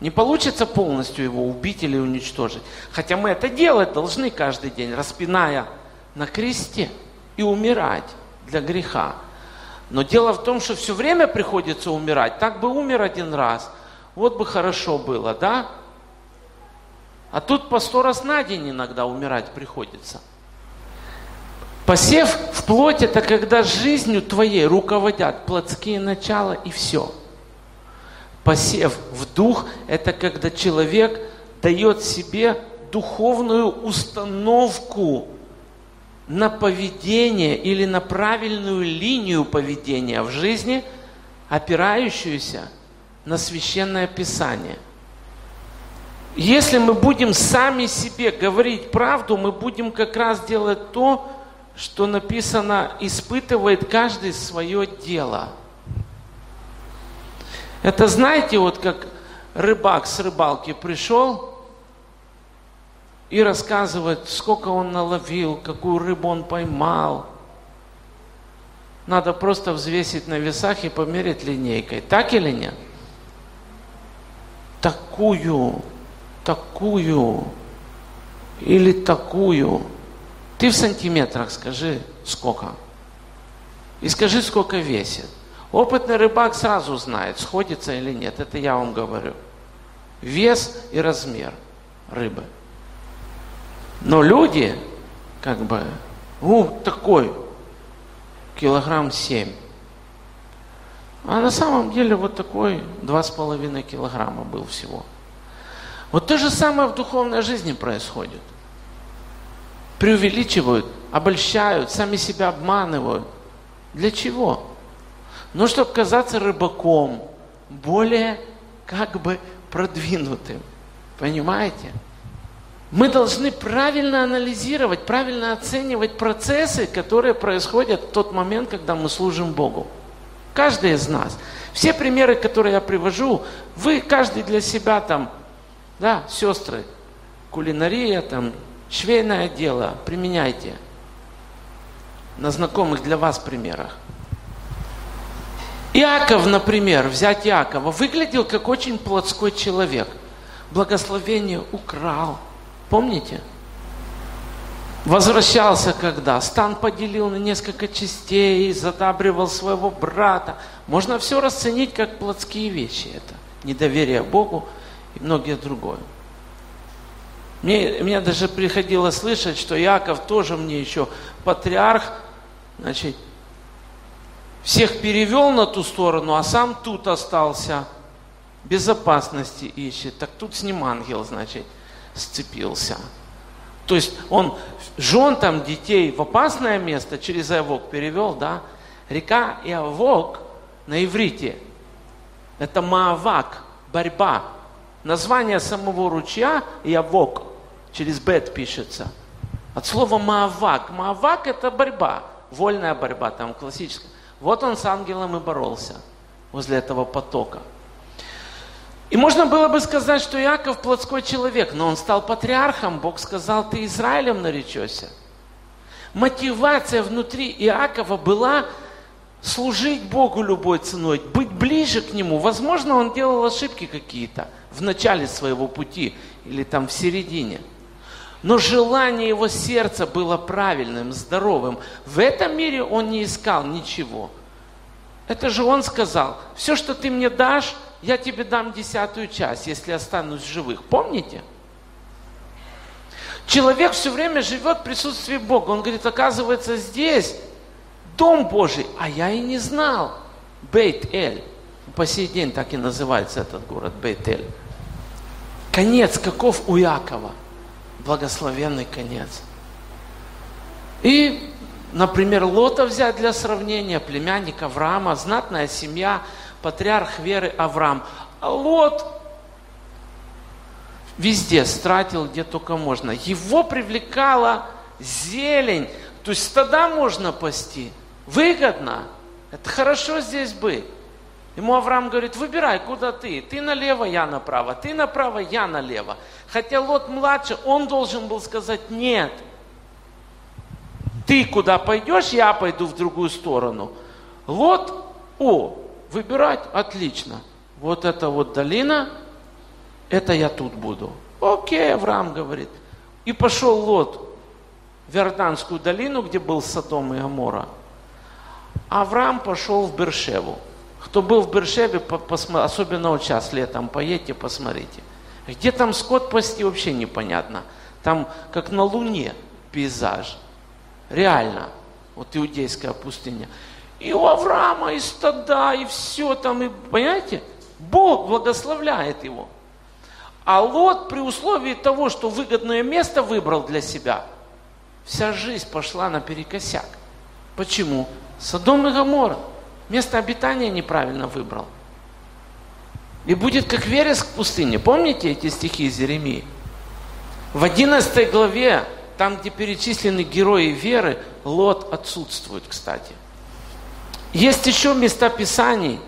Не получится полностью его убить или уничтожить. Хотя мы это делать должны каждый день, распиная на кресте и умирать для греха. Но дело в том, что все время приходится умирать. Так бы умер один раз, вот бы хорошо было, да? А тут по сто раз на день иногда умирать приходится. Посев в плоть – это когда жизнью твоей руководят плотские начала и все. Посев в дух – это когда человек дает себе духовную установку на поведение или на правильную линию поведения в жизни, опирающуюся на священное писание – если мы будем сами себе говорить правду, мы будем как раз делать то, что написано, испытывает каждый свое дело. Это знаете, вот как рыбак с рыбалки пришел и рассказывает, сколько он наловил, какую рыбу он поймал. Надо просто взвесить на весах и померить линейкой. Так или нет? Такую такую или такую. Ты в сантиметрах скажи, сколько. И скажи, сколько весит. Опытный рыбак сразу знает, сходится или нет. Это я вам говорю. Вес и размер рыбы. Но люди, как бы, ну, такой, килограмм семь. А на самом деле вот такой два с половиной килограмма был всего. Вот то же самое в духовной жизни происходит. Преувеличивают, обольщают, сами себя обманывают. Для чего? Ну, чтобы казаться рыбаком, более как бы продвинутым. Понимаете? Мы должны правильно анализировать, правильно оценивать процессы, которые происходят в тот момент, когда мы служим Богу. Каждый из нас. Все примеры, которые я привожу, вы каждый для себя там, да, сестры, кулинария, там, швейное дело, применяйте на знакомых для вас примерах. Иаков, например, взять Иакова, выглядел как очень плотской человек. Благословение украл. Помните? Возвращался когда? Стан поделил на несколько частей, задабривал своего брата. Можно все расценить как плотские вещи это. Недоверие Богу и многие другое. Мне, мне даже приходило слышать, что Яков тоже мне еще патриарх, значит, всех перевел на ту сторону, а сам тут остался. Безопасности ищет. Так тут с ним ангел, значит, сцепился. То есть он жен там детей в опасное место через Иовок перевел, да? Река Иовок на иврите – это Маавак, борьба. Название самого ручья Иовок через бет пишется. От слова Маавак. Маавак – это борьба, вольная борьба, там классическая. Вот он с ангелом и боролся возле этого потока. И можно было бы сказать, что Иаков плотской человек, но он стал патриархом. Бог сказал, ты Израилем наречешься. Мотивация внутри Иакова была служить Богу любой ценой, быть ближе к Нему. Возможно, он делал ошибки какие-то в начале своего пути или там в середине – но желание его сердца было правильным, здоровым. В этом мире он не искал ничего. Это же он сказал, все, что ты мне дашь, я тебе дам десятую часть, если останусь живых. Помните? Человек все время живет в присутствии Бога. Он говорит, оказывается, здесь Дом Божий, а я и не знал. Бейт-Эль. По сей день так и называется этот город, Бейт-Эль. Конец каков у Якова – благословенный конец. И, например, Лота взять для сравнения, племянник Авраама, знатная семья, патриарх веры Авраам. А Лот везде стратил, где только можно. Его привлекала зелень, то есть стада можно пасти. Выгодно. Это хорошо здесь быть. Ему Авраам говорит, выбирай, куда ты. Ты налево, я направо. Ты направо, я налево. Хотя Лот младше, он должен был сказать нет. Ты куда пойдешь, я пойду в другую сторону. Лот, о, выбирать, отлично. Вот эта вот долина, это я тут буду. Окей, Авраам говорит. И пошел Лот в Иорданскую долину, где был Содом и Амора. Авраам пошел в Бершеву. Кто был в Бершеве, особенно вот сейчас летом, поедьте, посмотрите. Где там скот пасти, вообще непонятно. Там как на Луне пейзаж. Реально. Вот иудейская пустыня. И у Авраама, и стада, и все там, и, понимаете? Бог благословляет его. А Лот при условии того, что выгодное место выбрал для себя, вся жизнь пошла наперекосяк. Почему? Содом и Гамора. Место обитания неправильно выбрал. И будет как вереск в пустыне. Помните эти стихи из Еремии? В 11 главе, там, где перечислены герои веры, Лот отсутствует, кстати. Есть еще места Писаний,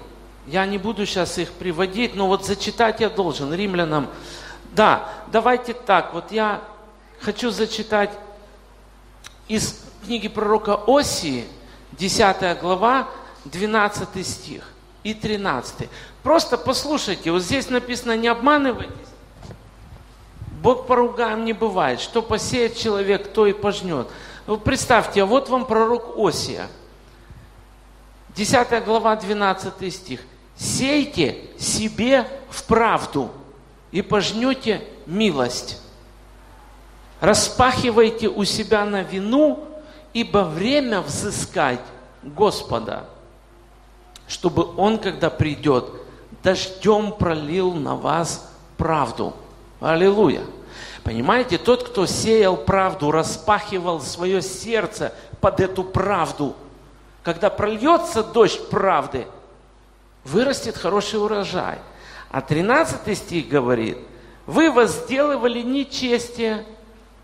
я не буду сейчас их приводить, но вот зачитать я должен римлянам. Да, давайте так, вот я хочу зачитать из книги пророка Осии, 10 глава, 12 стих и 13. Просто послушайте, вот здесь написано, не обманывайтесь. Бог поругаем не бывает. Что посеет человек, то и пожнет. Вот представьте, а вот вам пророк Осия. 10 глава, 12 стих. «Сейте себе в правду, и пожнете милость. Распахивайте у себя на вину, ибо время взыскать Господа» чтобы Он, когда придет, дождем пролил на вас правду. Аллилуйя. Понимаете, тот, кто сеял правду, распахивал свое сердце под эту правду. Когда прольется дождь правды, вырастет хороший урожай. А 13 стих говорит, вы возделывали нечестие,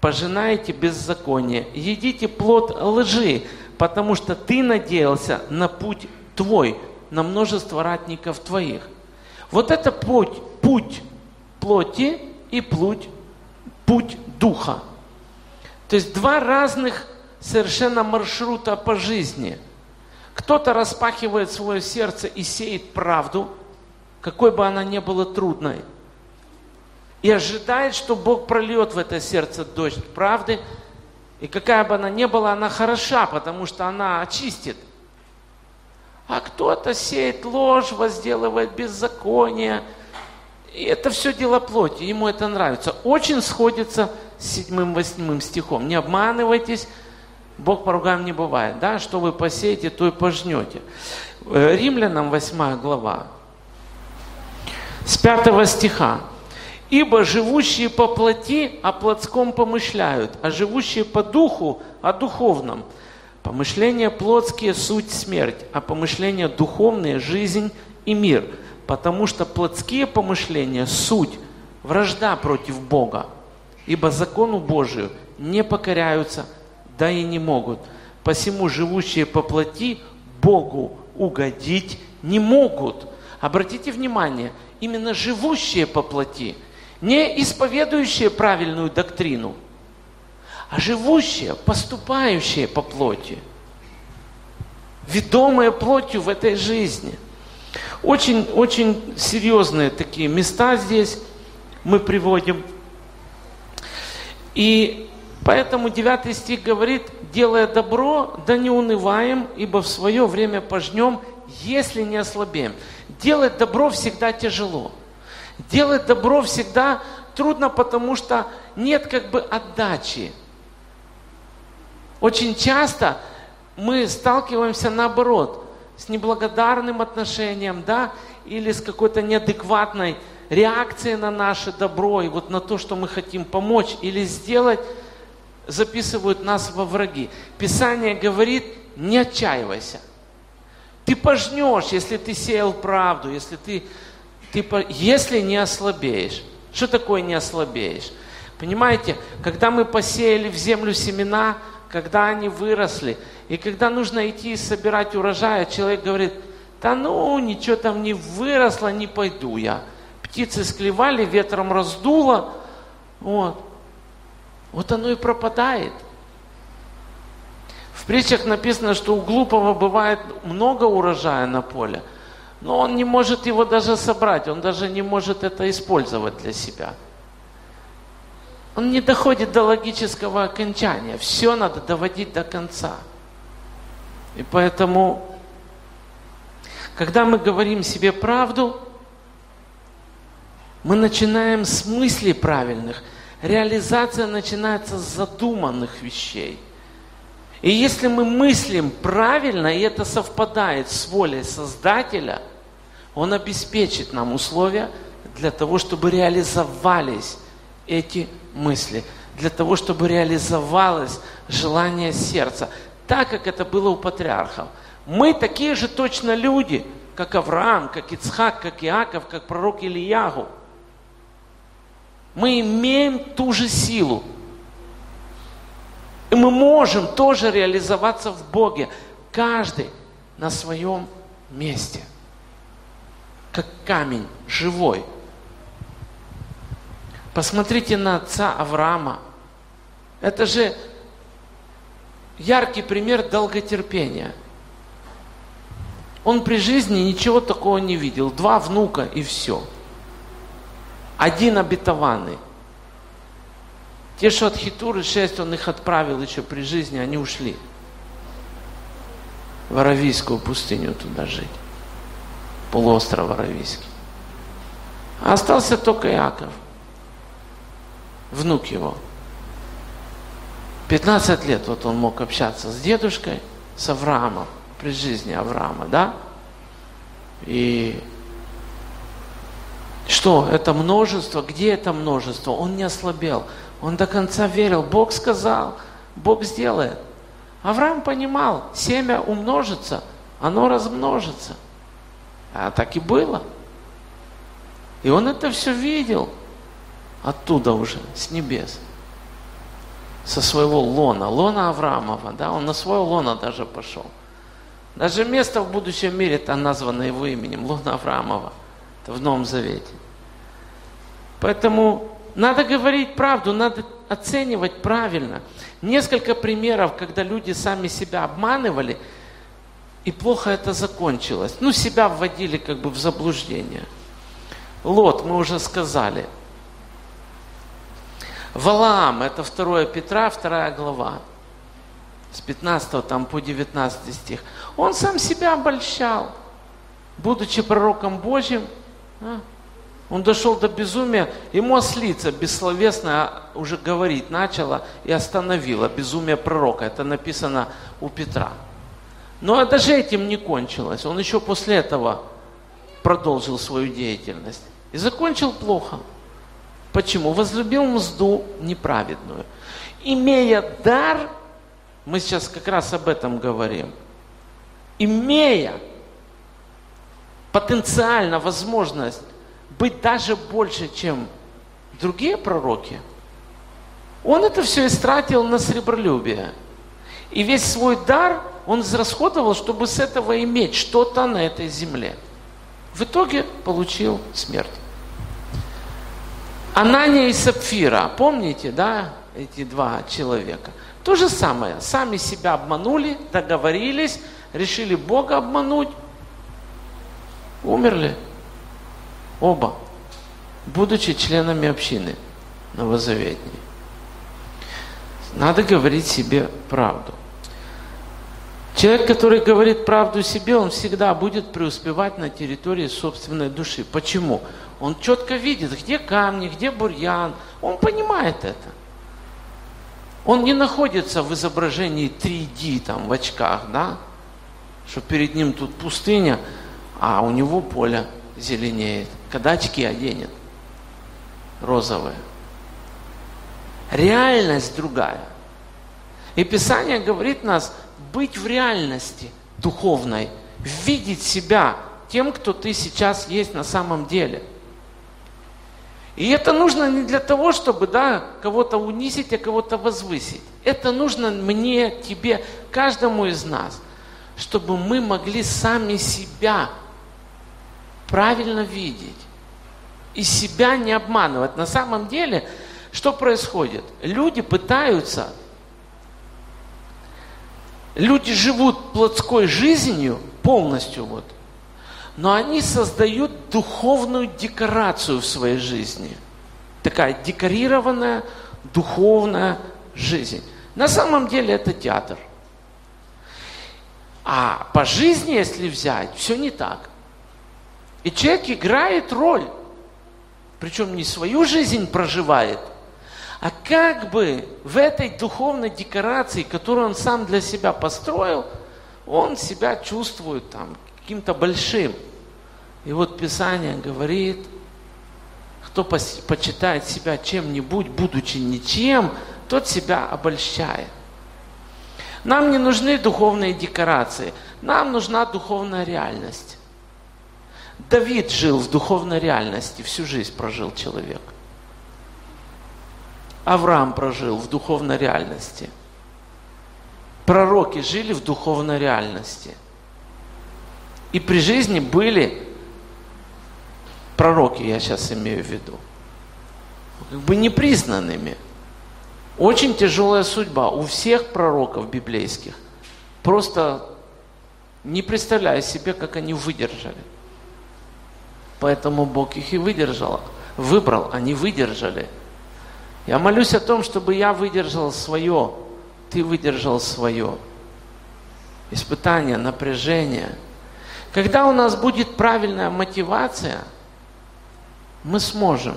пожинаете беззаконие, едите плод лжи, потому что ты надеялся на путь твой, на множество ратников твоих. Вот это путь, путь плоти и путь, путь духа. То есть два разных совершенно маршрута по жизни. Кто-то распахивает свое сердце и сеет правду, какой бы она ни была трудной, и ожидает, что Бог прольет в это сердце дождь правды, и какая бы она ни была, она хороша, потому что она очистит. А кто-то сеет ложь, возделывает беззаконие. И это все дело плоти, ему это нравится. Очень сходится с седьмым, восьмым стихом. Не обманывайтесь, Бог поругаем не бывает. Да? Что вы посеете, то и пожнете. Э, Римлянам 8 глава. С 5 стиха. Ибо живущие по плоти о плотском помышляют, а живущие по духу о духовном. Помышления плотские – суть смерть, а помышления духовные – жизнь и мир. Потому что плотские помышления – суть, вражда против Бога. Ибо закону Божию не покоряются, да и не могут. Посему живущие по плоти Богу угодить не могут. Обратите внимание, именно живущие по плоти – не исповедующие правильную доктрину, а живущие, поступающие по плоти, ведомые плотью в этой жизни. Очень, очень серьезные такие места здесь мы приводим. И поэтому 9 стих говорит, делая добро, да не унываем, ибо в свое время пожнем, если не ослабеем. Делать добро всегда тяжело – Делать добро всегда трудно, потому что нет как бы отдачи. Очень часто мы сталкиваемся наоборот, с неблагодарным отношением, да, или с какой-то неадекватной реакцией на наше добро и вот на то, что мы хотим помочь или сделать, записывают нас во враги. Писание говорит, не отчаивайся. Ты пожнешь, если ты сеял правду, если ты ты, если не ослабеешь, что такое не ослабеешь? Понимаете, когда мы посеяли в землю семена, когда они выросли, и когда нужно идти собирать урожай, человек говорит, да ну, ничего там не выросло, не пойду я. Птицы склевали, ветром раздуло, вот. Вот оно и пропадает. В притчах написано, что у глупого бывает много урожая на поле, но он не может его даже собрать, он даже не может это использовать для себя. Он не доходит до логического окончания. Все надо доводить до конца. И поэтому, когда мы говорим себе правду, мы начинаем с мыслей правильных. Реализация начинается с задуманных вещей. И если мы мыслим правильно, и это совпадает с волей Создателя – он обеспечит нам условия для того, чтобы реализовались эти мысли, для того, чтобы реализовалось желание сердца, так как это было у патриархов. Мы такие же точно люди, как Авраам, как Ицхак, как Иаков, как пророк Ильягу. Мы имеем ту же силу. И мы можем тоже реализоваться в Боге, каждый на своем месте как камень живой. Посмотрите на отца Авраама. Это же яркий пример долготерпения. Он при жизни ничего такого не видел. Два внука и все. Один обетованный. Те, что от Хитуры шесть, он их отправил еще при жизни, они ушли. В Аравийскую пустыню туда жить полуостров Аравийский. А остался только Иаков, внук его. 15 лет вот он мог общаться с дедушкой, с Авраамом, при жизни Авраама, да? И что, это множество, где это множество? Он не ослабел, он до конца верил, Бог сказал, Бог сделает. Авраам понимал, семя умножится, оно размножится – а так и было. И он это все видел оттуда уже, с небес. Со своего лона, лона Авраамова, да, он на свое лона даже пошел. Даже место в будущем мире там названо его именем, Луна Авраамова. Это в Новом Завете. Поэтому надо говорить правду, надо оценивать правильно. Несколько примеров, когда люди сами себя обманывали, и плохо это закончилось. Ну, себя вводили как бы в заблуждение. Лот, мы уже сказали. Валаам, это 2 Петра, 2 глава с 15 там, по 19 стих, он сам себя обольщал, будучи пророком Божьим, а, он дошел до безумия, ему ослица бессловесно уже говорить начала и остановила безумие пророка. Это написано у Петра. Но даже этим не кончилось. Он еще после этого продолжил свою деятельность. И закончил плохо. Почему? Возлюбил мзду неправедную. Имея дар мы сейчас как раз об этом говорим. Имея потенциально возможность быть даже больше, чем другие пророки, он это все истратил на сребролюбие. И весь свой дар он израсходовал, чтобы с этого иметь что-то на этой земле. В итоге получил смерть. Анания и Сапфира, помните, да, эти два человека? То же самое. Сами себя обманули, договорились, решили Бога обмануть. Умерли. Оба. Будучи членами общины новозаветней. Надо говорить себе правду. Человек, который говорит правду себе, он всегда будет преуспевать на территории собственной души. Почему? Он четко видит, где камни, где бурьян. Он понимает это. Он не находится в изображении 3D там в очках, да, что перед ним тут пустыня, а у него поле зеленеет. Когда очки оденет, розовые. Реальность другая. И Писание говорит нас быть в реальности духовной, видеть себя тем, кто ты сейчас есть на самом деле – и это нужно не для того, чтобы да, кого-то унизить, а кого-то возвысить. Это нужно мне, тебе, каждому из нас, чтобы мы могли сами себя правильно видеть и себя не обманывать. На самом деле, что происходит? Люди пытаются, люди живут плотской жизнью полностью вот – но они создают духовную декорацию в своей жизни. Такая декорированная духовная жизнь. На самом деле это театр. А по жизни, если взять, все не так. И человек играет роль, причем не свою жизнь проживает, а как бы в этой духовной декорации, которую он сам для себя построил, он себя чувствует там каким-то большим. И вот Писание говорит, кто почитает себя чем-нибудь, будучи ничем, тот себя обольщает. Нам не нужны духовные декорации, нам нужна духовная реальность. Давид жил в духовной реальности, всю жизнь прожил человек. Авраам прожил в духовной реальности. Пророки жили в духовной реальности. И при жизни были пророки, я сейчас имею в виду, как бы непризнанными. Очень тяжелая судьба у всех пророков библейских. Просто не представляю себе, как они выдержали. Поэтому Бог их и выдержал, выбрал, они выдержали. Я молюсь о том, чтобы я выдержал свое, ты выдержал свое. Испытание, напряжение – когда у нас будет правильная мотивация, мы сможем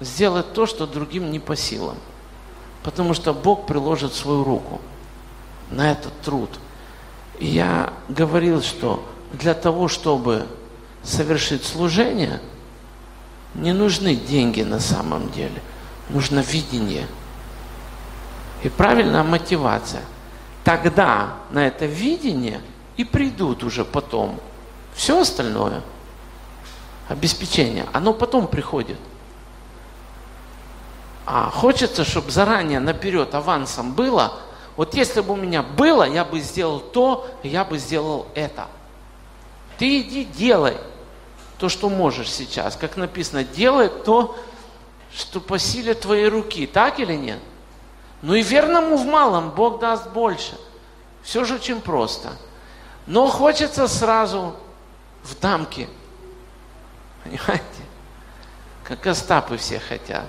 сделать то, что другим не по силам. Потому что Бог приложит свою руку на этот труд. И я говорил, что для того, чтобы совершить служение, не нужны деньги на самом деле. Нужно видение. И правильная мотивация. Тогда на это видение и придут уже потом все остальное, обеспечение, оно потом приходит. А хочется, чтобы заранее наперед авансом было, Вот если бы у меня было, я бы сделал то, я бы сделал это. Ты иди делай то, что можешь сейчас. Как написано, делай то, что по силе твоей руки. Так или нет? Ну и верному в малом Бог даст больше. Все же очень просто. Но хочется сразу в дамки. Понимаете? Как Остапы все хотят.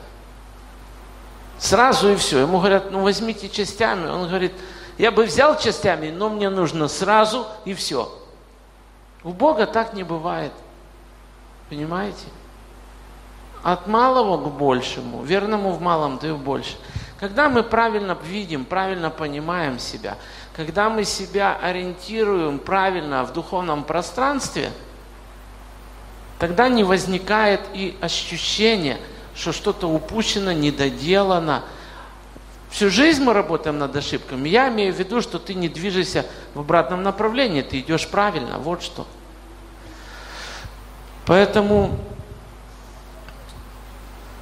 Сразу и все. Ему говорят, ну возьмите частями. Он говорит, я бы взял частями, но мне нужно сразу и все. У Бога так не бывает. Понимаете? От малого к большему, верному в малом даю больше. Когда мы правильно видим, правильно понимаем себя, когда мы себя ориентируем правильно в духовном пространстве, тогда не возникает и ощущение, что что-то упущено, недоделано. Всю жизнь мы работаем над ошибками. Я имею в виду, что ты не движешься в обратном направлении, ты идешь правильно. Вот что. Поэтому,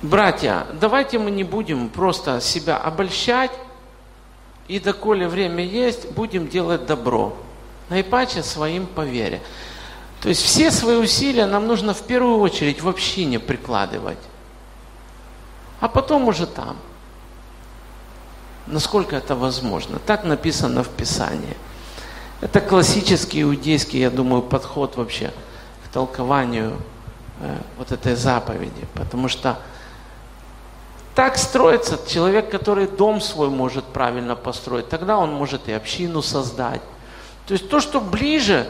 братья, давайте мы не будем просто себя обольщать, и доколе время есть, будем делать добро. Наипаче своим по вере. То есть все свои усилия нам нужно в первую очередь в общине прикладывать. А потом уже там. Насколько это возможно. Так написано в Писании. Это классический иудейский, я думаю, подход вообще – толкованию э, вот этой заповеди. Потому что так строится человек, который дом свой может правильно построить. Тогда он может и общину создать. То есть то, что ближе,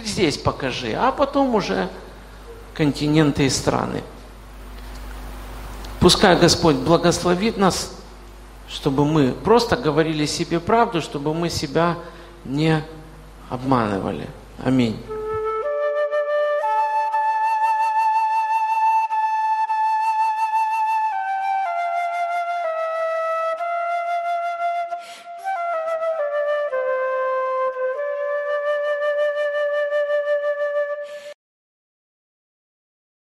ты здесь покажи, а потом уже континенты и страны. Пускай Господь благословит нас, чтобы мы просто говорили себе правду, чтобы мы себя не обманывали. Аминь.